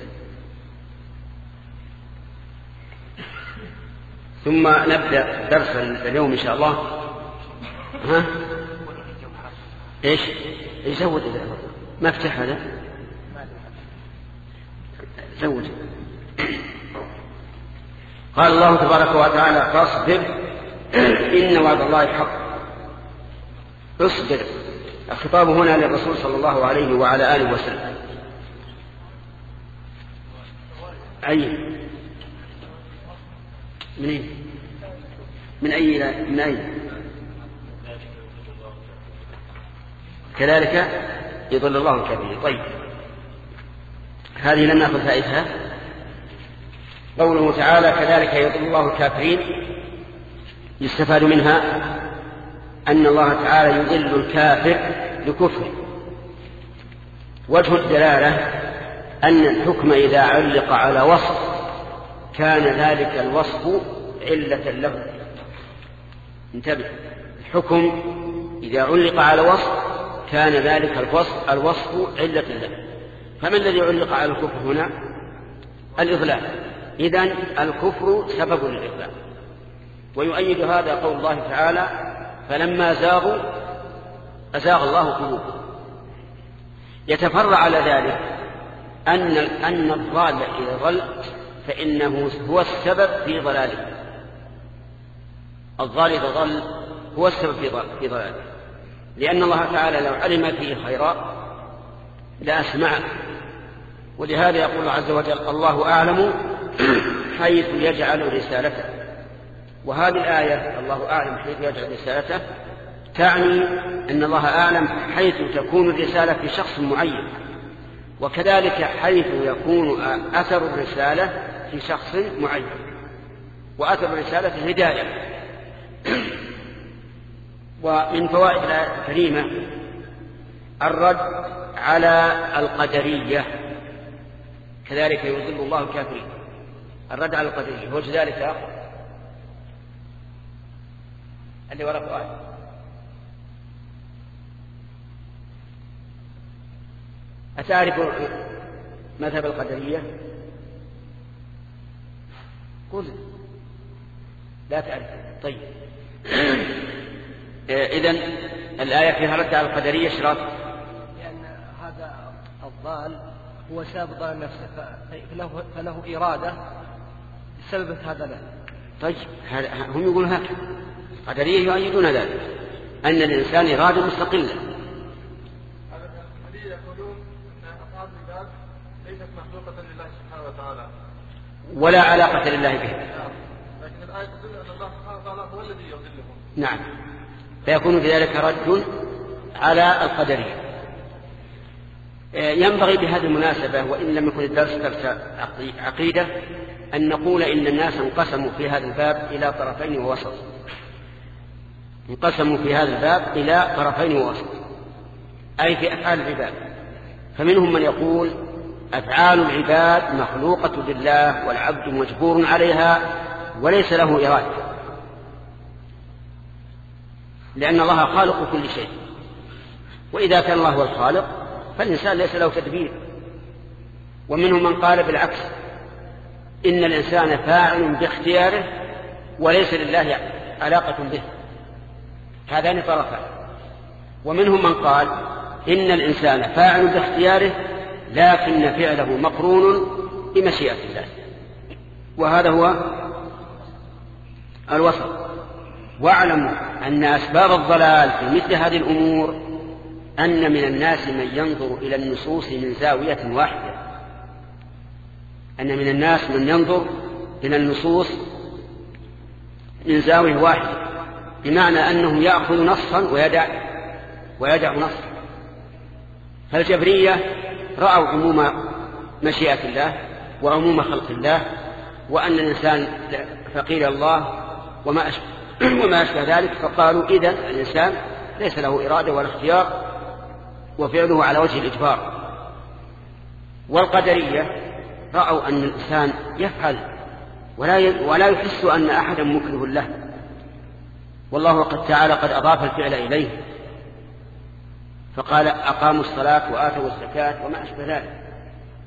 Speaker 1: ثم نبدأ درس اليوم إن شاء الله. ها؟ إيش؟ إيش زود إذا ما افتح هذا؟ زود. قال الله تبارك وتعالى فاصبر. إن وعد الله حق. اصبر. الخطاب هنا للرسول صلى الله عليه وعلى آله وسلم. أي؟ من أين؟ من أي من أين؟ كذلك يضل الله الكافرين. طيب. هذه لم نأخذ فائدتها. قوله تعالى كذلك يضل الله الكافرين يستفاد منها أن الله تعالى يضل الكافر بكفره. وجه الدلالة أن الحكم إذا علق على وصف كان ذلك الوصف علة له. انتبه. الحكم إذا علق على وصف كان ذلك الوصف الوصف علة له. فما الذي علق على الكفر هنا؟ الإضلال. إذن الكفر سبب للإضلال. ويؤيد هذا قول الله تعالى فلما زاغوا أزاغ الله قلوبهم. يتفرع على ذلك أن أن الضال إذا ضل فإنه هو السبب في ضلاله. الضال إذا ضل هو السبب في ضلاله. لأن الله تعالى لو علم فيه خيرا لأسمعه ولهذا يقول عز وجل الله أعلم حيث يجعل رسالته. وهذه الآية الله أعلم حيث يجعل رسالته تعني أن الله أعلم حيث تكون الرسالة في شخص معين. وكذلك حيث يكون أثر الرسالة في شخص معين وأثر الرسالة هداية. ومن فوائد الآية الكريمة الرد على القدرية. كذلك يضل الله الكافرين. الرد على القدرية. وجه ذلك آخر اللي وراء فؤاد. أتعرف مذهب القدرية؟ قل لا تعرف. طيب. إذن الآية فيها رد على القدرية اشراط
Speaker 4: لأن هذا الضال هو سبب ضلال نفسه فله, فله إرادة سببت هذا له.
Speaker 1: طيب. هم يقولون هكذا. القدرية يؤيدون ذلك أن الإنسان إرادة مستقلة
Speaker 2: الذي يقولون ان افعال العباد ليست مخلوقه لله سبحانه وتعالى
Speaker 1: ولا علاقة لله به.
Speaker 2: لكن الايه تدل الله سبحانه وتعالى هو الذي
Speaker 1: نعم. فيكون في ذلك رد على القدرية. ينبغي بهذه المناسبة وإن لم يكن الدرس درس عقيدة أن نقول إن الناس انقسموا في هذا الباب إلى طرفين ووسط. انقسموا في هذا الباب إلى طرفين ووسط أي في أفعال العباد. فمنهم من يقول أفعال العباد مخلوقة لله والعبد مجبور عليها وليس له إرادة. لأن الله خالق كل شيء. وإذا كان الله هو الخالق فالإنسان ليس له تدبير. ومنهم من قال بالعكس إن الإنسان فاعل باختياره وليس لله علاقة به. هذان طرفان. ومنهم من قال إن الإنسان فاعل باختياره لكن فعله مقرون بمشيئة الله. وهذا هو الوسط. واعلموا أن أسباب الضلال في مثل هذه الأمور أن من الناس من ينظر إلى النصوص من زاوية واحدة. أن من الناس من ينظر إلى النصوص من زاوية واحدة. بمعنى أنه يأخذ نصا ويدع ويدع نصا. فالجبرية رأوا عموم مشيئة الله وعموم خلق الله وأن الإنسان فقير الله وما أشبه, وما أشبه ذلك فقالوا إذا الإنسان ليس له إرادة ولا اختيار وفعله على وجه الإجبار. والقدرية رأوا أن الإنسان يفعل ولا ولا يحس أن أحدا مكره له. والله قد تعالى قد أضاف الفعل إليه. فقال أقاموا الصلاة وآتوا الزكاة وما أشبه ذلك.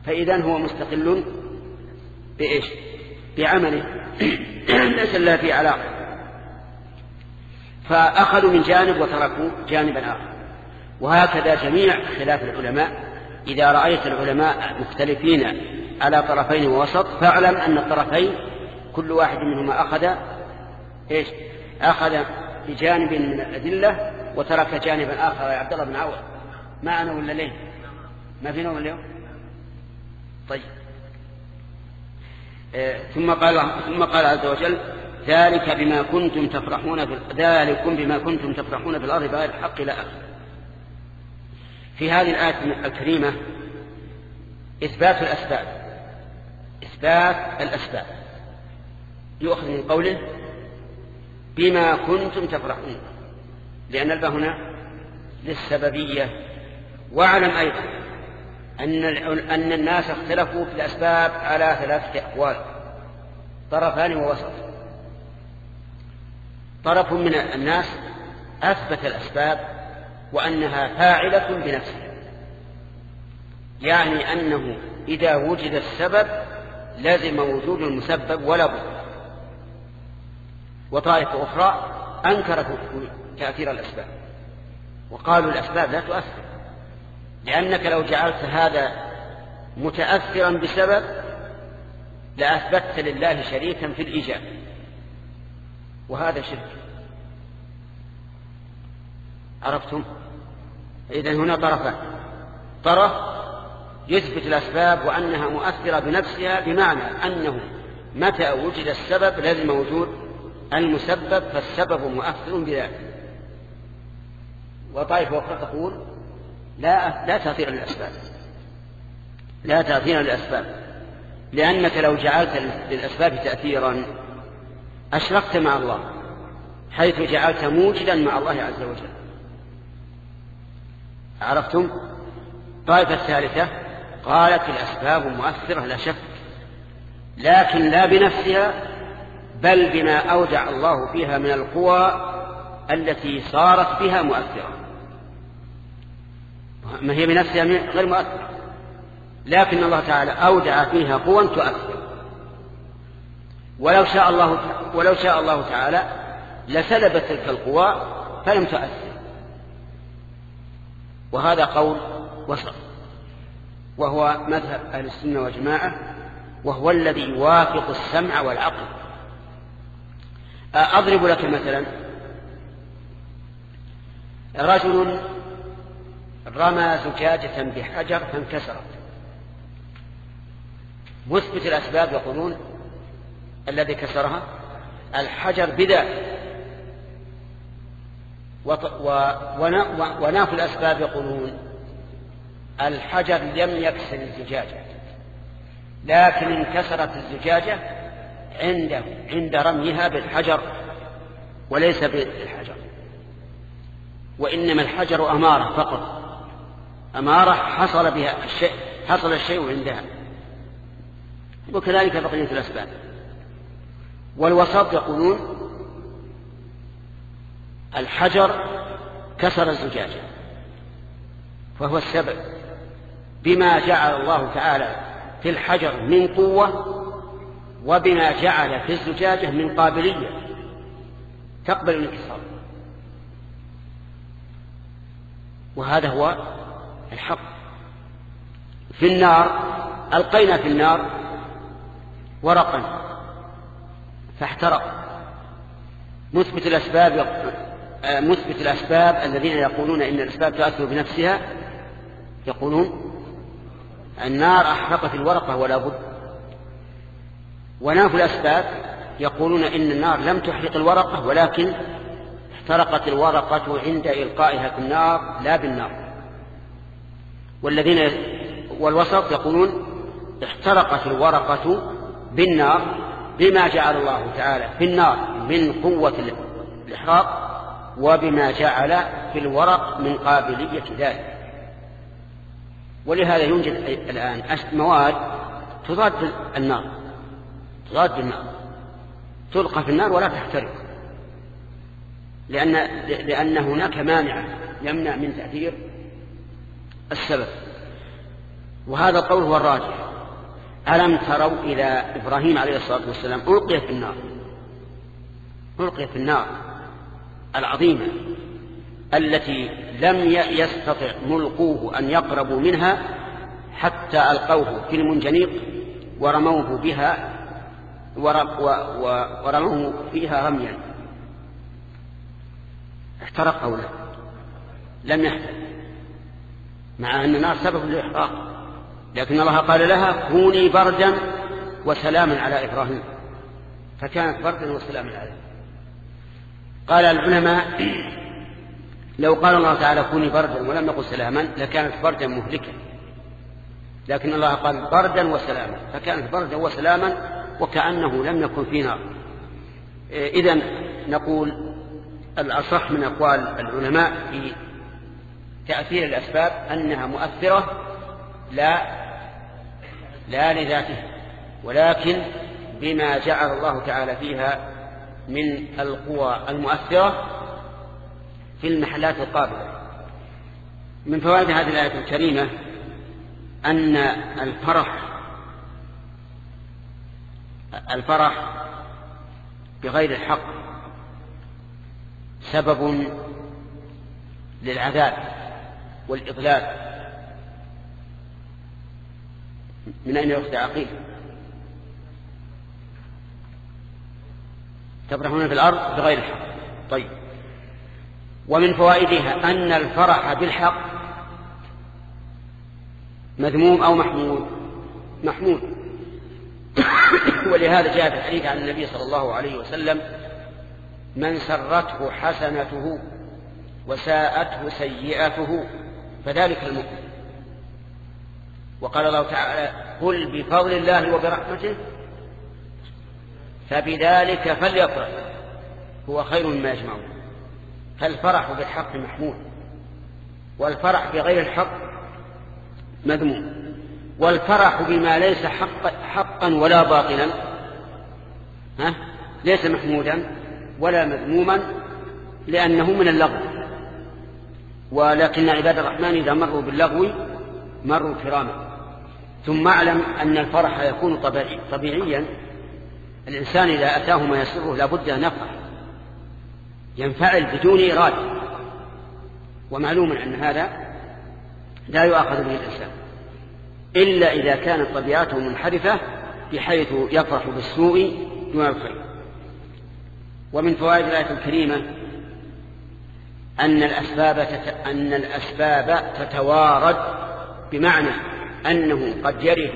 Speaker 1: فإذا هو مستقل بإيش؟ بعمله. ليس الله في علاقة. فأخذوا من جانب وتركوا جانبا آخر. وهكذا جميع خلاف العلماء. إذا رأيت العلماء مختلفين على طرفين ووسط فاعلم أن الطرفين كل واحد منهما أخذ إيش؟ أخذ بجانب من الأدلة وترك جانبا آخر يا عبد الله بن عوض ما أنا ولا ليه؟ ما في نوم اليوم طيب. آه ثم قال ثم قال عز وجل ذلك بما كنتم تفرحون في ذلكم بما كنتم تفرحون في الأرض بغير الحق إلى آخره في هذه الآية الكريمة إثبات الأسباب. إثبات الأسباب. يؤخذ من قوله بما كنتم تفرحون. لأن الباء هنا للسببية. واعلم أيضا أن أن الناس اختلفوا في الأسباب على ثلاثة أقوال. طرفان ووسط. طرف من الناس أثبت الأسباب وأنها فاعلة بنفسها. يعني أنه إذا وجد السبب لازم وجود المسبب ولا بد. وطائفة أخرى أنكرت تأثير الأسباب. وقالوا الأسباب لا تؤثر. لأنك لو جعلت هذا متأثرا بسبب لأثبتت لله شريكا في الإيجاب. وهذا شرك. عرفتم؟ إذا هنا طرفان. طرف يثبت الأسباب وأنها مؤثرة بنفسها بمعنى أنه متى وجد السبب لازم وجود المسبب فالسبب مؤثر بذلك وطائفة أخرى تقول لا لا تأثير للأسباب. لا تأثير للأسباب. لأنك لو جعلت للأسباب تأثيرا أشركت مع الله حيث جعلت موجدا مع الله عز وجل. عرفتم؟ طائفة الثالثة قالت الأسباب مؤثرة لا شك لكن لا بنفسها بل بما أودع الله فيها من القوى التي صارت بها مؤثرة. ما هي بنفسها غير مؤثرة لكن الله تعالى أودع فيها قوى تؤثر. ولو شاء الله ولو شاء الله تعالى لسلبت تلك القوى فلم تؤثر. وهذا قول وسط. وهو مذهب أهل السنة والجماعة وهو الذي يوافق السمع والعقل. أضرب لك مثلا. رجل رمى زجاجة بحجر فانكسرت. مثبت الأسباب يقولون الذي كسرها الحجر بذاته. وناف الأسباب يقولون الحجر لم يكسر الزجاجة لكن انكسرت الزجاجة عنده عند رميها بالحجر وليس بالحجر. وإنما الحجر أمارة فقط. أمارة حصل بها الشيء حصل الشيء عندها. وكذلك بقية الأسباب. والوسط يقولون الحجر كسر الزجاجة فهو السبب بما جعل الله تعالى في الحجر من قوة وبما جعل في الزجاجة من قابلية. تقبل الانكسار. وهذا هو الحق. في النار ألقينا في النار ورقا فاحترق. مثبت الأسباب مثبت الأسباب الذين يقولون إن الأسباب تؤثر بنفسها يقولون النار أحرقت الورقة ولا بد. وناف الأسباب يقولون إن النار لم تحرق الورقة ولكن احترقت الورقة عند إلقائها في النار لا بالنار. والذين والوسط يقولون احترقت الورقة بالنار بما جعل الله تعالى في النار من قوة الإحراق وبما جعل في الورق من قابلية ذلك. ولهذا يوجد الآن مواد تضاد النار تضاد النار تلقى في النار ولا تحترق لأن, لأن هناك مانع يمنع من تأثير السبب. وهذا القول هو الراجح. ألم تروا إلى إبراهيم عليه الصلاة والسلام ألقي في النار؟ ألقي في النار العظيمة التي لم يستطع ملقوه أن يقربوا منها حتى ألقوه في المنجنيق ورموه بها ورموه فيها رميا. احترق أو لا؟ لم يحترق. مع أن النار سبب للإحراق. لكن الله قال لها كوني بردا وسلاما على إبراهيم. فكانت بردا وسلاما عليه. قال العلماء لو قال الله تعالى كوني بردا ولم يقل سلاما لكانت بردا مهلكة. لكن الله قال بردا وسلاما. فكانت بردا وسلاما وكأنه لم يكن في نار. إذا نقول الأصح من أقوال العلماء في تأثير الأسباب أنها مؤثرة لا لا لذاتها ولكن بما جعل الله تعالى فيها من القوى المؤثرة في المحلات القابلة. من فوائد هذه الآية الكريمة أن الفرح الفرح بغير الحق سبب للعذاب. والإضلال. من أين يؤخذ عقيل؟ تفرحون في الأرض؟ بغير الحق. طيب. ومن فوائدها أن الفرح بالحق مذموم أو محمود محمود ولهذا جاء في الحديث عن النبي صلى الله عليه وسلم من سرته حسنته وساءته سيئته فذلك المؤمن وقال الله تعالى قل بفضل الله وبرحمته فبذلك فليفرح هو خير مما يجمعون. فالفرح بالحق محمود والفرح بغير الحق مذموم والفرح بما ليس حق حقا ولا باطلا ها ليس محمودا ولا مذموما لأنه من اللغو. ولكن عباد الرحمن إذا مروا باللغو مروا كراما. ثم أعلم أن الفرح يكون طبيعيا. الإنسان إذا أتاه ما يسره لابد أن يفرح. ينفعل بدون إرادة. ومعلوم أن هذا لا يؤاخذ به الإنسان. إلا إذا كانت طبيعته منحرفة بحيث يفرح بالسوء دون الخير. ومن فوائد الآية الكريمة أن الأسباب تت... أن الأسباب تتوارد بمعنى أنه قد يرد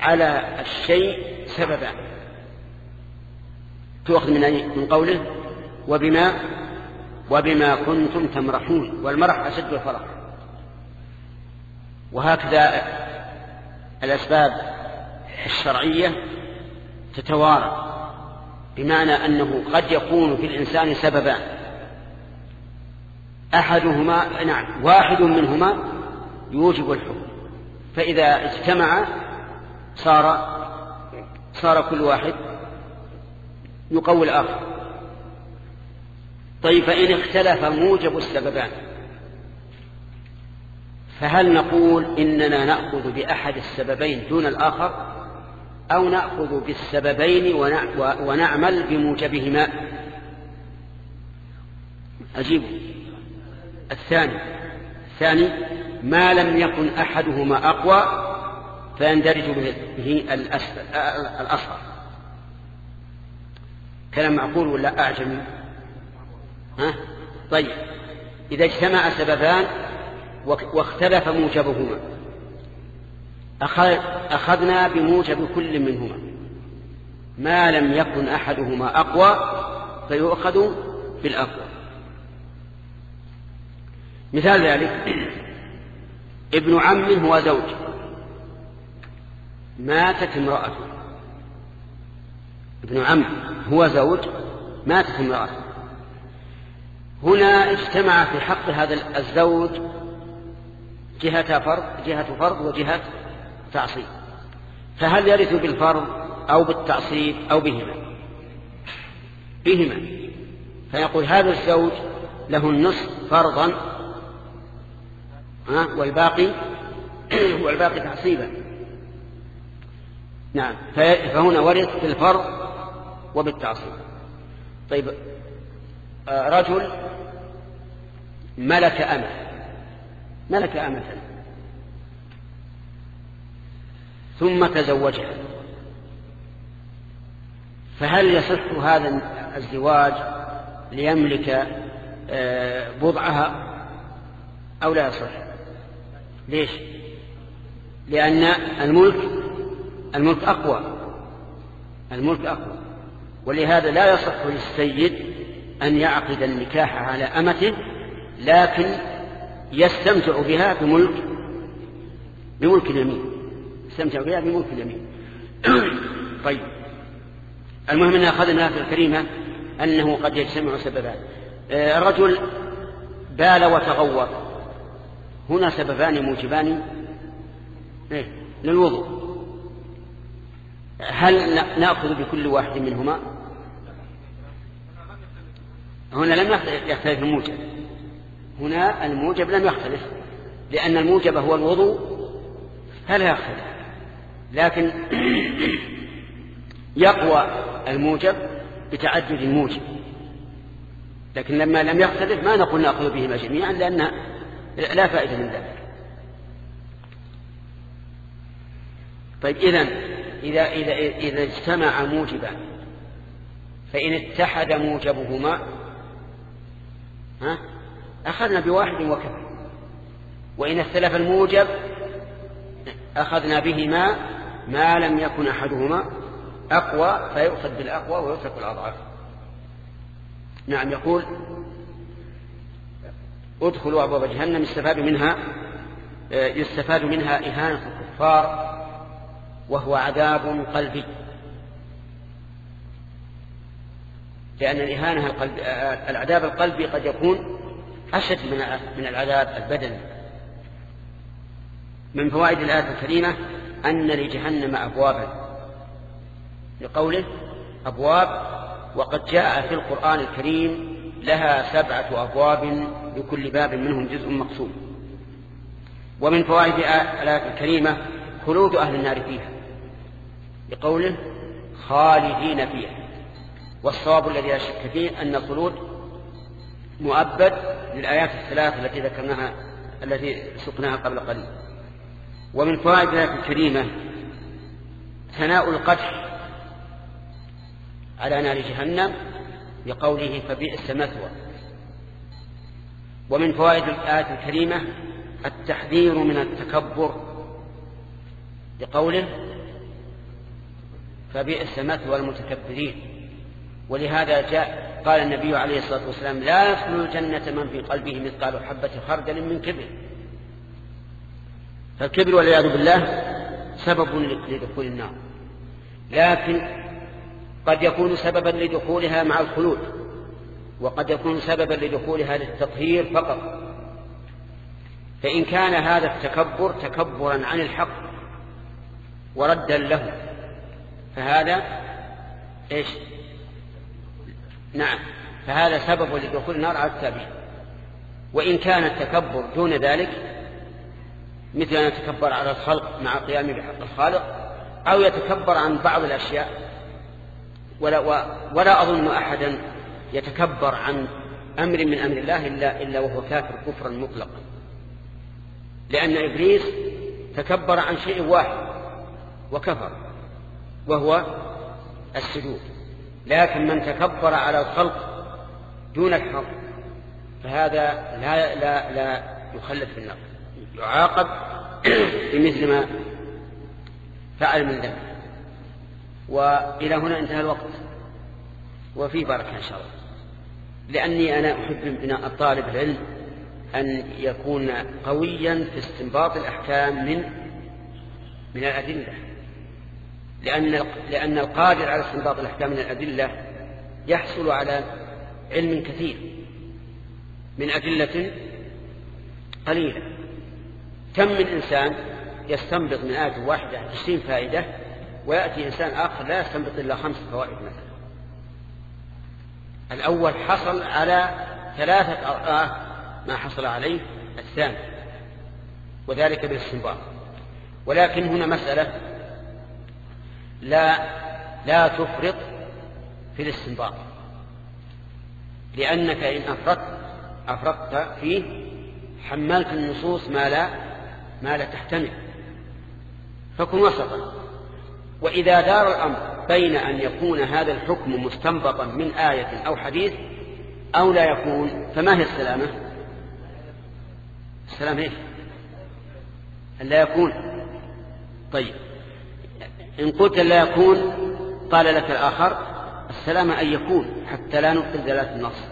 Speaker 1: على الشيء سببا. تؤخذ من من قوله وبما وبما كنتم تمرحون والمرح أشد الفرح. وهكذا الأسباب الشرعية تتوارى بمعنى أنه قد يكون في الإنسان سببان. أحدهما نعم واحد منهما يوجب الحكم. فإذا اجتمع صار صار كل واحد يقوي الآخر. طيب فإن اختلف موجب السببان فهل نقول إننا نأخذ بأحد السببين دون الآخر أو نأخذ بالسببين ونعمل بموجبهما؟ أجيب. الثاني. الثاني ما لم يكن أحدهما أقوى فيندرج به الأصغر. كلام معقول ولا أعجمي؟ ها؟ طيب. إذا اجتمع سببان واختلف موجبهما. أخذنا بموجب كل منهما. ما لم يكن أحدهما أقوى فيؤخذ بالأقوى. مثال ذلك. ابن عم هو زوج. ماتت امرأته. ابن عم هو زوج ماتت امرأته. هنا اجتمع في حق هذا الزوج جهة فرض جهة فرض وجهة تعصيب. فهل يرث بالفرض أو بالتعصيب أو بهما؟ بهما. فيقول هذا الزوج له النصف فرضا والباقي والباقي تعصيبا نعم. فهنا ورث بالفرض وبالتعصيب. طيب آه، رجل ملك أمة. ملك أمة. ثم تزوجها. فهل يصح هذا الزواج ليملك آه، بضعها أو لا يصح؟ ليش؟ لأن الملك الملك أقوى. الملك أقوى. ولهذا لا يصح للسيد أن يعقد النكاح على أمته لكن يستمتع بها بملك بملك اليمين. يستمتع بها بملك اليمين. طيب. المهم أن أخذنا في الكريمة أنه قد يجتمع سببان. آه، رجل بال وتغوط. هنا سببان موجبان إيه؟ للوضوء. هل نأخذ بكل واحد منهما؟ هنا لم يختلف الموجب. هنا الموجب لم يختلف لأن الموجب هو الوضوء فلا يختلف. لكن يقوى الموجب بتعدد الموجب. لكن لما لم يختلف ما نقول نأخذ بهما جميعا لأن لا فائدة من ذلك. طيب إذا إذا إذا إذا اجتمع موجبان فإن اتحد موجبهما ها أخذنا بواحد وكفى. وإن اختلف الموجب أخذنا بهما ما لم يكن أحدهما أقوى فيؤخذ بالأقوى ويترك الأضعاف نعم يقول ادخلوا أبواب جهنم يستفاد منها يستفاد منها إهانة الكفار وهو عذاب قلبي. لأن الإهانة القلب العذاب القلبي قد يكون أشد من من العذاب البدني. من فوائد الآية الكريمة أن لجهنم أبوابا. لقوله أبواب وقد جاء في القرآن الكريم لها سبعة أبواب لكل باب منهم جزء مقسوم. ومن فوائد الآية الكريمة خلود أهل النار فيها لقوله خالدين فيها. والصواب الذي لا شك فيه أن الخلود مؤبد للآيات الثلاث التي ذكرناها التي سقناها قبل قليل. ومن فوائد الآية الكريمة ثناء القدح على نار جهنم بقوله فبئس مثوى. ومن فوائد الآية الكريمة التحذير من التكبر بقوله فبئس مثوى المتكبرين. ولهذا جاء قال النبي عليه الصلاة والسلام لا يدخل الجنة من في قلبه مثقال حبة خردل من كبر. فالكبر والعياذ بالله سبب لدخول النار. لكن قد يكون سببا لدخولها مع الخلود وقد يكون سببا لدخولها للتطهير فقط. فإن كان هذا التكبر تكبرا عن الحق وردا له فهذا إيش؟ نعم فهذا سبب لدخول النار على التابعين. وإن كان التكبر دون ذلك مثل أن يتكبر على الخلق مع قيامه بحق الخالق أو يتكبر عن بعض الأشياء ولا, ولا أظن أحدا يتكبر عن أمر من أمر الله إلا, إلا وهو كافر كفرا مطلقا. لأن إبليس تكبر عن شيء واحد وكفر وهو السجود. لكن من تكبر على الخلق دون الحق فهذا لا لا لا يخلد في النار يعاقب بمثل ما فعل من ذنب. وإلى هنا انتهى الوقت. وفي بركة إن شاء الله. لأني أنا أحب من الطالب العلم أن يكون قويا في استنباط الأحكام من من الأدلة. لأن لأن القادر على استنباط الأحكام من الأدلة يحصل على علم كثير من أدلة قليلة. كم من إنسان يستنبط من آية واحدة عشرين فائدة ويأتي إنسان آخر لا يستنبط إلا خمس فوائد مثلا. الأول حصل على ثلاثة أضعاف ما حصل عليه الثاني وذلك بالاستنباط. ولكن هنا مسألة لا لا تفرط في الاستنباط. لأنك إن أفرطت أفرطت فيه حملت النصوص ما لا ما لا تحتمل. فكن وسطا. وإذا دار الأمر بين أن يكون هذا الحكم مستنبطا من آية أو حديث أو لا يكون فما هي السلامة؟ السلامة إيش؟ أن لا يكون. طيب. إن قلت لا يكون قال لك الآخر السلامة أن يكون حتى لا نبطل دلالة النص.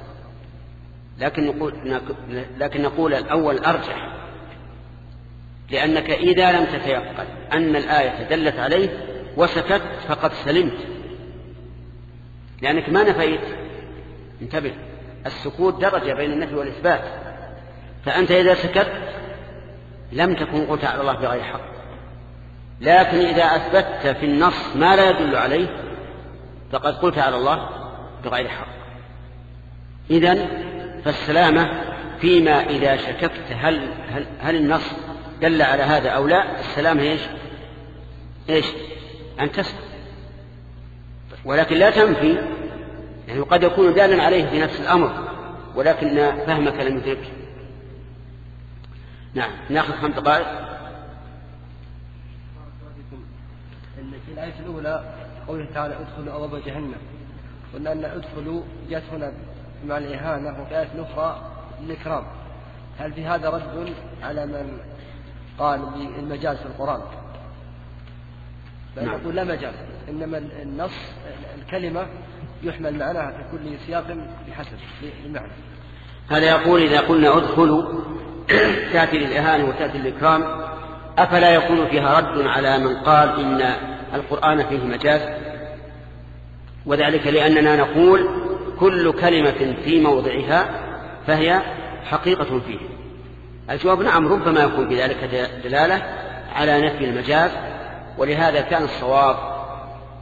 Speaker 1: لكن نقول, لكن نقول الأول أرجح. لأنك إذا لم تتيقن أن الآية دلت عليه وسكت فقد سلمت. لأنك ما نفيت. انتبه. السكوت درجة بين النفي والإثبات. فأنت إذا سكت لم تكن قلت على الله بغير حق. لكن إذا أثبتت في النص ما لا يدل عليه فقد قلت على الله بغير حق. إذا فالسلامة فيما إذا شككت هل, هل, هل النص دل على هذا أو لا السلامة إيش؟ إيش؟ أن تسكت ولكن لا تنفي يعني قد يكون دالا عليه في نفس الأمر ولكن فهمك لم يدرك نعم. ناخذ خمس دقائق.
Speaker 4: في الآية الأولى قوله تعالى ادخلوا أبواب جهنم. قلنا أن ادخلوا جاءت هنا مع الإهانة وفي آية أخرى الإكرام. هل في هذا رد على من قال بالمجاز في القرآن؟
Speaker 1: نعم.
Speaker 4: نقول لا مجاز إنما النص الكلمة يحمل معناها في كل سياق بحسب المعنى
Speaker 1: هذا يقول إذا قلنا ادخلوا تأتي للإهانة وتأتي للإكرام أفلا يكون فيها رد على من قال إن القرآن فيه مجاز؟ وذلك لأننا نقول كل كلمة في موضعها فهي حقيقة فيه. الجواب نعم ربما يكون في ذلك دلالة على نفي المجاز ولهذا كان الصواب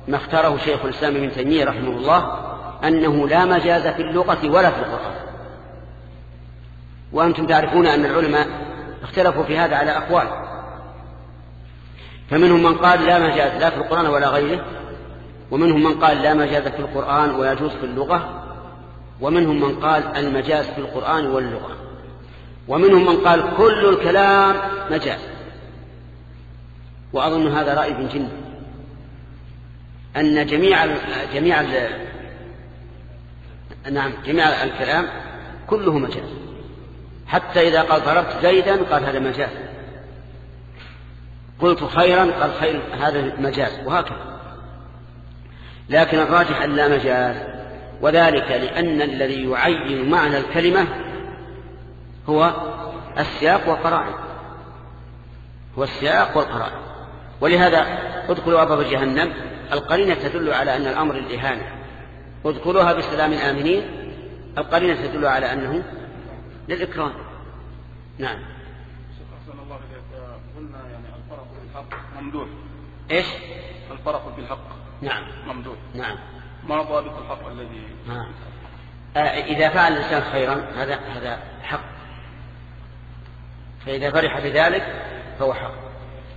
Speaker 1: ما اختاره شيخ الإسلام ابن تيمية رحمه الله أنه لا مجاز في اللغة ولا في القرآن. وأنتم تعرفون أن العلماء اختلفوا في هذا على أقوال. فمنهم من قال لا مجاز لا في القرآن ولا غيره ومنهم من قال لا مجاز في القرآن ويجوز في اللغة ومنهم من قال المجاز في القرآن واللغة. ومنهم من قال كل الكلام مجاز. وأظن هذا رأي ابن جن. أن جميع جميع نعم جميع الكلام كله مجاز. حتى إذا قال ضربت زيدا قال هذا مجاز. قلت خيرا قال خير هذا مجاز وهكذا. لكن الراجح أن لا مجاز. وذلك لأن الذي يعين معنى الكلمة هو السياق والقرائن. هو السياق والقرائن. ولهذا ادخلوا أبواب جهنم. القرينة تدل على أن الأمر الإهانة. ادخلوها بسلام آمنين. القرينة تدل على أنه للإكرام. نعم.
Speaker 6: أحسن الله قلنا يعني الفرق في الحق ممدوح.
Speaker 1: إيش؟
Speaker 6: الفرق في الحق
Speaker 1: نعم.
Speaker 6: ممدوح.
Speaker 1: نعم.
Speaker 6: ما ضابط الحق الذي؟
Speaker 1: نعم آه إذا فعل الإنسان خيرا هذا هذا حق. فإذا فرح بذلك فهو حق.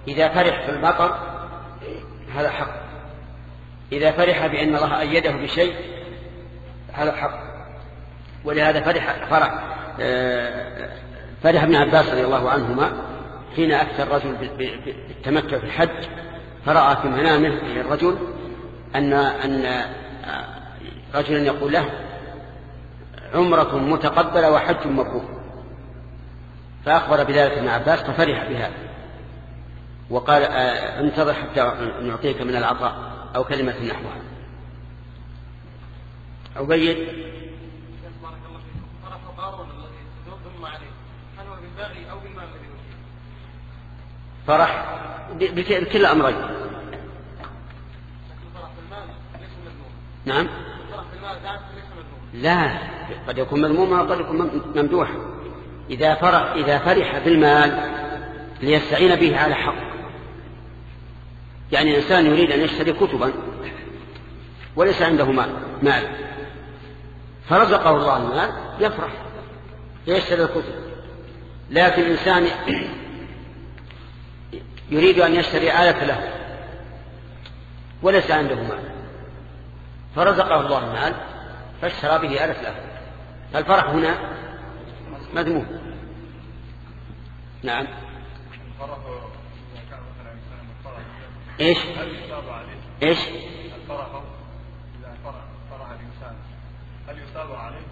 Speaker 1: إذا فرح في المطر هذا حق. إذا فرح بأن الله أيده بشيء هذا حق. ولهذا فرح فرح آه، فرح ابن عباس رضي الله عنهما حين أفتى الرجل بالتمتع في الحج فرأى في منامه الرجل أن أن آه، رجلا يقول له عمرة متقبلة وحج مبرور فأخبر بذلك ابن عباس ففرح بهذا. وقال آه، انتظر حتى نعطيك من العطاء أو كلمة نحوها. عبيد
Speaker 2: بارك الله فيكم عليه هل هو بالباغي أو بالمال الذي
Speaker 1: فرح بكل الأمرين نعم. لا قد يكون مذموما وقد يكون ممدوحا إذا فرح, إذا فرح بالمال ليستعين به على حق. يعني إنسان يريد أن يشتري كتبا وليس عنده مال. فرزقه الله المال يفرح يشتري الكتب. لكن إنسان يريد أن يشتري آلة له وليس عنده مال. فرزقه الله المال فاشترى به آلة له. الفرح هنا مذموم. نعم. إيش؟ إيش؟ الفرح إذا فرح الإنسان هل يصاب عليه؟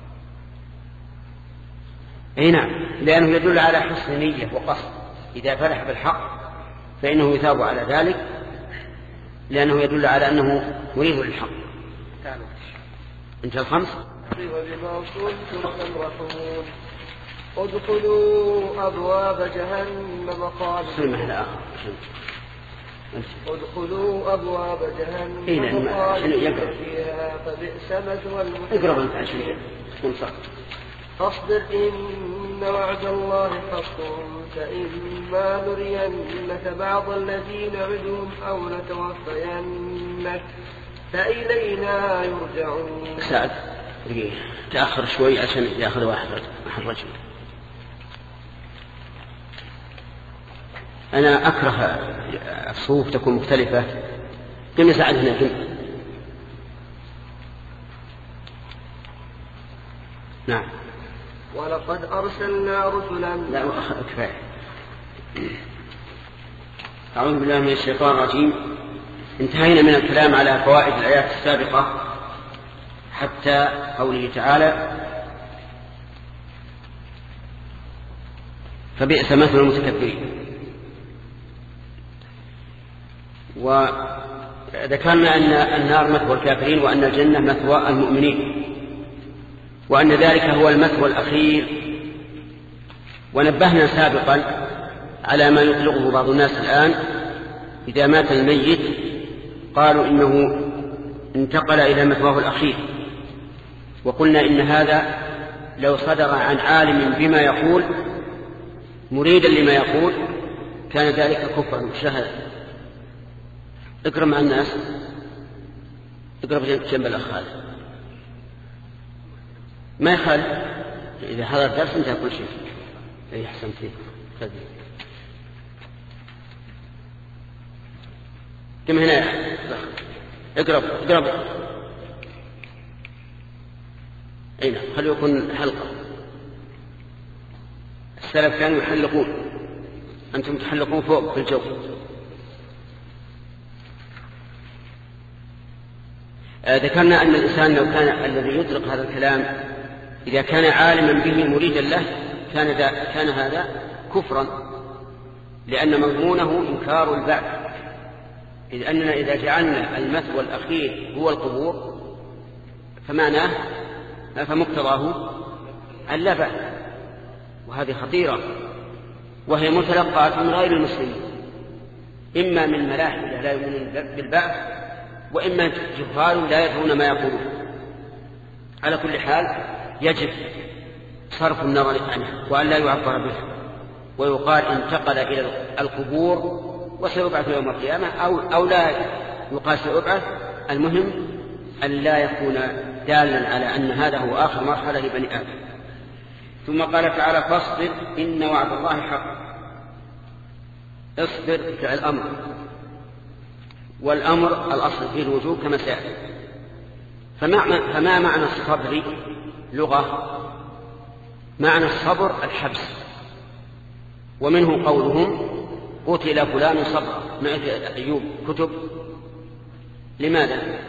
Speaker 1: إي نعم لأنه يدل على حسن نية وقصد. إذا فرح بالحق فإنه يثاب على ذلك لأنه يدل على أنه يريد الحق انتهى الخمس؟
Speaker 5: وبما كنتم تمرحون ادخلوا أبواب جهنم خالدين ادخلوا أبواب جهنم
Speaker 1: إيه نعم عشان
Speaker 5: فيها فبئس مثوى
Speaker 1: اقرب أنت عشان صح
Speaker 5: فاصبر إن وعد الله حق فإما نرينك بعض الذي نعدهم أو نتوفينك فإلينا يرجعون.
Speaker 1: سعد تأخر شوي عشان يأخذ واحد واحد رجل. أنا أكره الصفوف تكون مختلفة. قم سعد هنا قم نعم.
Speaker 5: ولقد أرسلنا رسلا.
Speaker 1: لا كفاية. أعوذ بالله من الشيطان الرجيم. انتهينا من الكلام على فوائد الآيات السابقة حتى قوله تعالى فبئس مثل المتكبرين. وذكرنا أن النار مثوى الكافرين وأن الجنة مثوى المؤمنين وأن ذلك هو المثوى الأخير. ونبهنا سابقا على ما يطلقه بعض الناس الآن. إذا مات الميت قالوا إنه انتقل إلى مثواه الأخير. وقلنا إن هذا لو صدر عن عالم بما يقول مريدا لما يقول كان ذلك كفرا شهد اقرأ مع الناس. اقرأ جنب الأخ هذا ما يخالف إذا حضر الدرس انتهى كل شيء. إي أحسنت. فيه كم هنا اقرب اقرب إي نعم. خليه يكون حلقة. السلف كانوا يحلقون. أنتم تحلقون فوق في الجو آه، ذكرنا أن الإنسان لو كان الذي يطلق هذا الكلام إذا كان عالما به مريدا له كان, كان هذا كفرا لأن مضمونه إنكار البعث. إذ أننا إذا جعلنا المثوى الأخير هو القبور فمعناه فمقتضاه؟ اللا بعث وهذه خطيرة. وهي متلقاة من غير المسلمين. إما من ملاحدة لا يؤمنون بالبعث وإما جهال لا يدرون ما يقولون. على كل حال يجب صرف النظر عنه وأن لا يعبر به ويقال انتقل إلى القبور وسيبعث يوم القيامة أو, أو لا يقال سيبعث. المهم أن لا يكون دالا على أن هذا هو آخر مرحلة لبني آدم. ثم قال تعالى فاصبر إن وعد الله حق. اصبر فعل أمر والأمر الأصل فيه الوجوب كما سيأتي. فما, فما معنى الصبر لغة؟ معنى الصبر الحبس. ومنه قولهم قتل فلان صبرا ما أيوب كتب. لماذا؟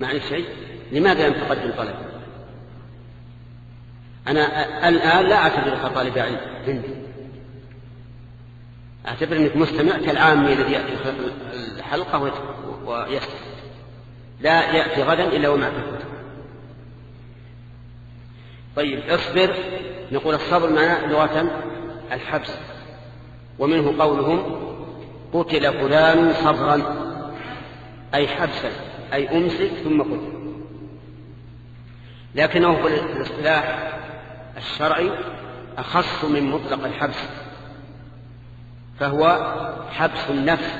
Speaker 1: معنى شيء. لماذا لم تقدم طلب أنا الآن لا أعتبرك طالب علم. عندي أعتبر أنك مستمع كالعامي الذي يأتي الحلقة ويسمع لا يأتي غدا إلا ومعه الكتب طيب اصبر. نقول الصبر معناه لغة الحبس. ومنه قولهم قتل فلان صبرا. أي حبسا أي أمسك ثم قتل. لكنه في الاصطلاح الشرعي أخص من مطلق الحبس. فهو حبس النفس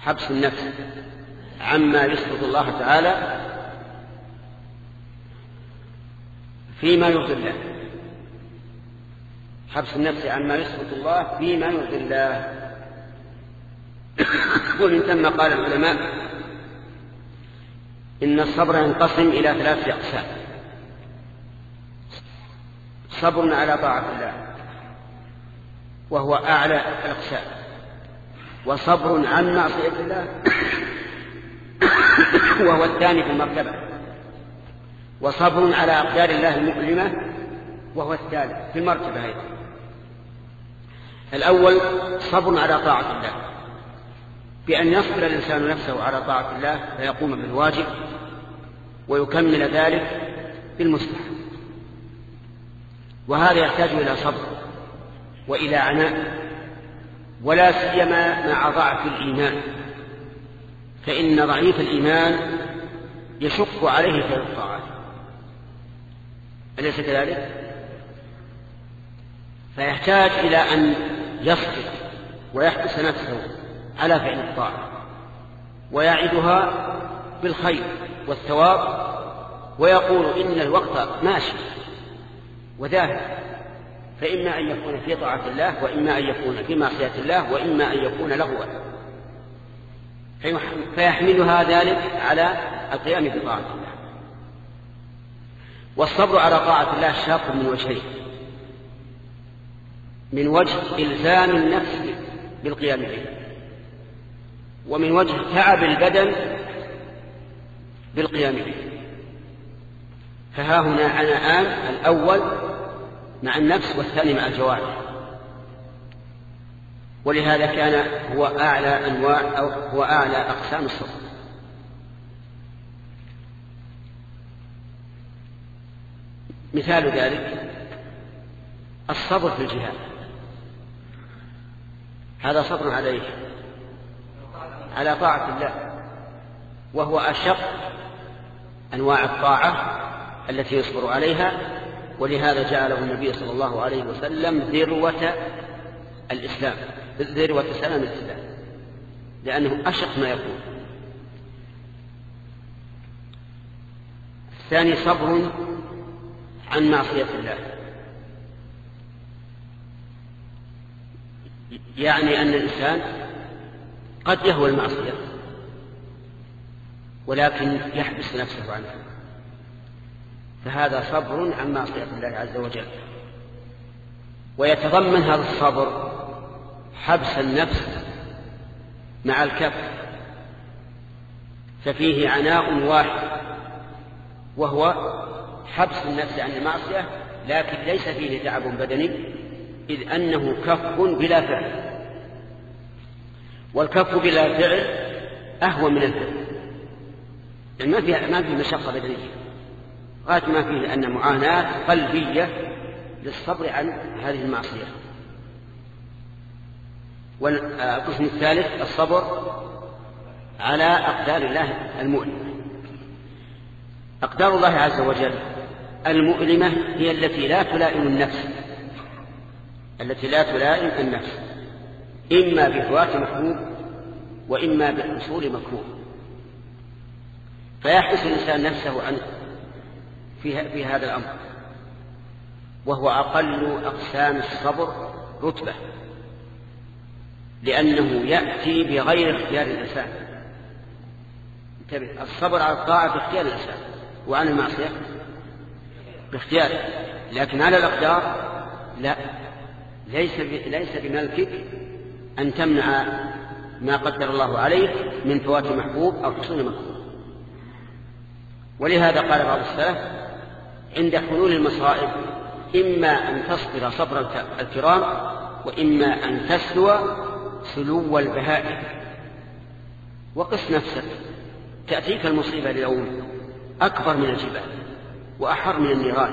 Speaker 1: حبس النفس. عما يسقط الله تعالى فيما يرضي الله. حبس النفس عما يسقط الله فيما يرضي الله. ومن ثم قال العلماء إن الصبر ينقسم إلى ثلاثة أقسام. صبر على طاعة الله. وهو أعلى الأقسام. وصبر عن معصية الله. وهو الثاني في المرتبة. وصبر على أقدار الله المؤلمة. وهو الثالث في المرتبة أيضا. الأول صبر على طاعة الله. بأن يصبر الإنسان نفسه على طاعة الله فيقوم بالواجب ويكمل ذلك بالمستحب وهذا يحتاج إلى صبر. وإلى عناء ولا سيما مع ضعف الإيمان. فإن ضعيف الإيمان يشق عليه في الطاعات أليس كذلك؟ فيحتاج إلى أن يصبر ويحبس نفسه على فعل الطاعة ويعدها بالخير والثواب ويقول إن الوقت ماشي وذاهب. فإما أن يكون في طاعة الله وإما أن يكون في معصية الله وإما أن يكون لغوا فيحملها ذلك على القيام بطاعة الله. والصبر على طاعة الله شاق من وجهين. من وجه إلزام النفس بالقيام به ومن وجه تعب البدن بالقيام به. فها هنا عناءان الأول مع النفس والثاني مع الجوارح. ولهذا كان هو أعلى أنواع أو هو أعلى أقسام الصبر مثال ذلك الصبر في الجهاد. هذا صبر عليه على طاعة الله وهو أشق أنواع الطاعة التي يصبر عليها ولهذا جعله النبي صلى الله عليه وسلم ذروة الإسلام ذروة سلام الإسلام لأنه أشق ما يكون الثاني صبر عن معصية الله. يعني أن الإنسان قد يهوى المعصية ولكن يحبس نفسه عنها. فهذا صبر عن معصية الله عز وجل. ويتضمن هذا الصبر حبس النفس مع الكف. ففيه عناء واحد وهو حبس النفس عن المعصية لكن ليس فيه تعب بدني إذ أنه كف بلا فعل. والكف بلا فعل أهون من الفعل يعني ما فيه ما فيه مشقة بدنية. غاية ما فيه أن معاناة قلبية للصبر عن هذه المعصية. والقسم الثالث الصبر على أقدار الله المؤلمة أقدار الله عز وجل المؤلمة هي التي لا تلائم النفس التي لا تلائم النفس إما بفوات محبوب وإما بحصول مكروه فيحبس الإنسان نفسه عن في, في هذا الأمر. وهو أقل أقسام الصبر رتبة. لأنه يأتي بغير اختيار الإنسان. انتبه الصبر على الطاعة باختيار الإنسان. وعن المعصية باختياره لكن على الأقدار لا. ليس ليس بملكك أن تمنع ما قدر الله عليك من فوات محبوب أو حصول مكروه ولهذا قال بعض السلف عند حلول المصائب إما أن تصبر صبر الكرام وإما أن تسلو سلو البهائم. وقس نفسك. تأتيك المصيبة اليوم أكبر من الجبال وأحر من النيران.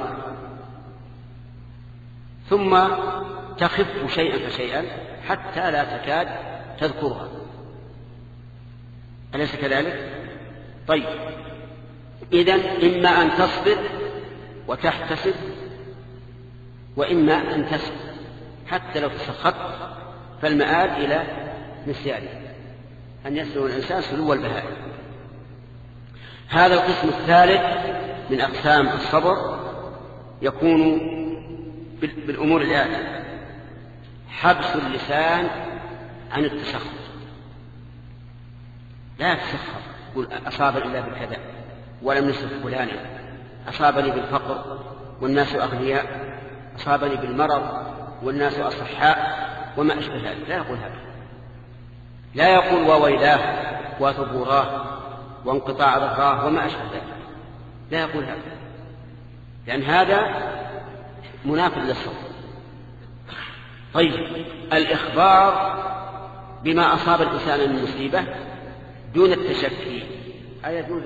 Speaker 1: ثم تخف شيئا فشيئا حتى لا تكاد تذكرها. أليس كذلك؟ طيب. إذا إما أن تصبر وتحتسب وإما أن تسبر حتى لو تسخطت فالمآل إلى نسيانه أن يسلو الإنسان سلو البهائم. هذا القسم الثالث من أقسام الصبر يكون بالأمور الآتية. حبس اللسان عن التسخط. لا تسخط قل أصاب إلا بكذا ولم يصف فلانا أصابني بالفقر والناس أغنياء أصابني بالمرض والناس أصحاء وما أشبه ذلك. لا يقول هذا. لا يقول وويلاه وثبوراه وانقطاع ظهراه وما أشبه ذلك. لا يقول هذا. لأن هذا منافذ للصوت طيب الإخبار بما أصاب الإنسان من مصيبة دون التشكي. أيجوز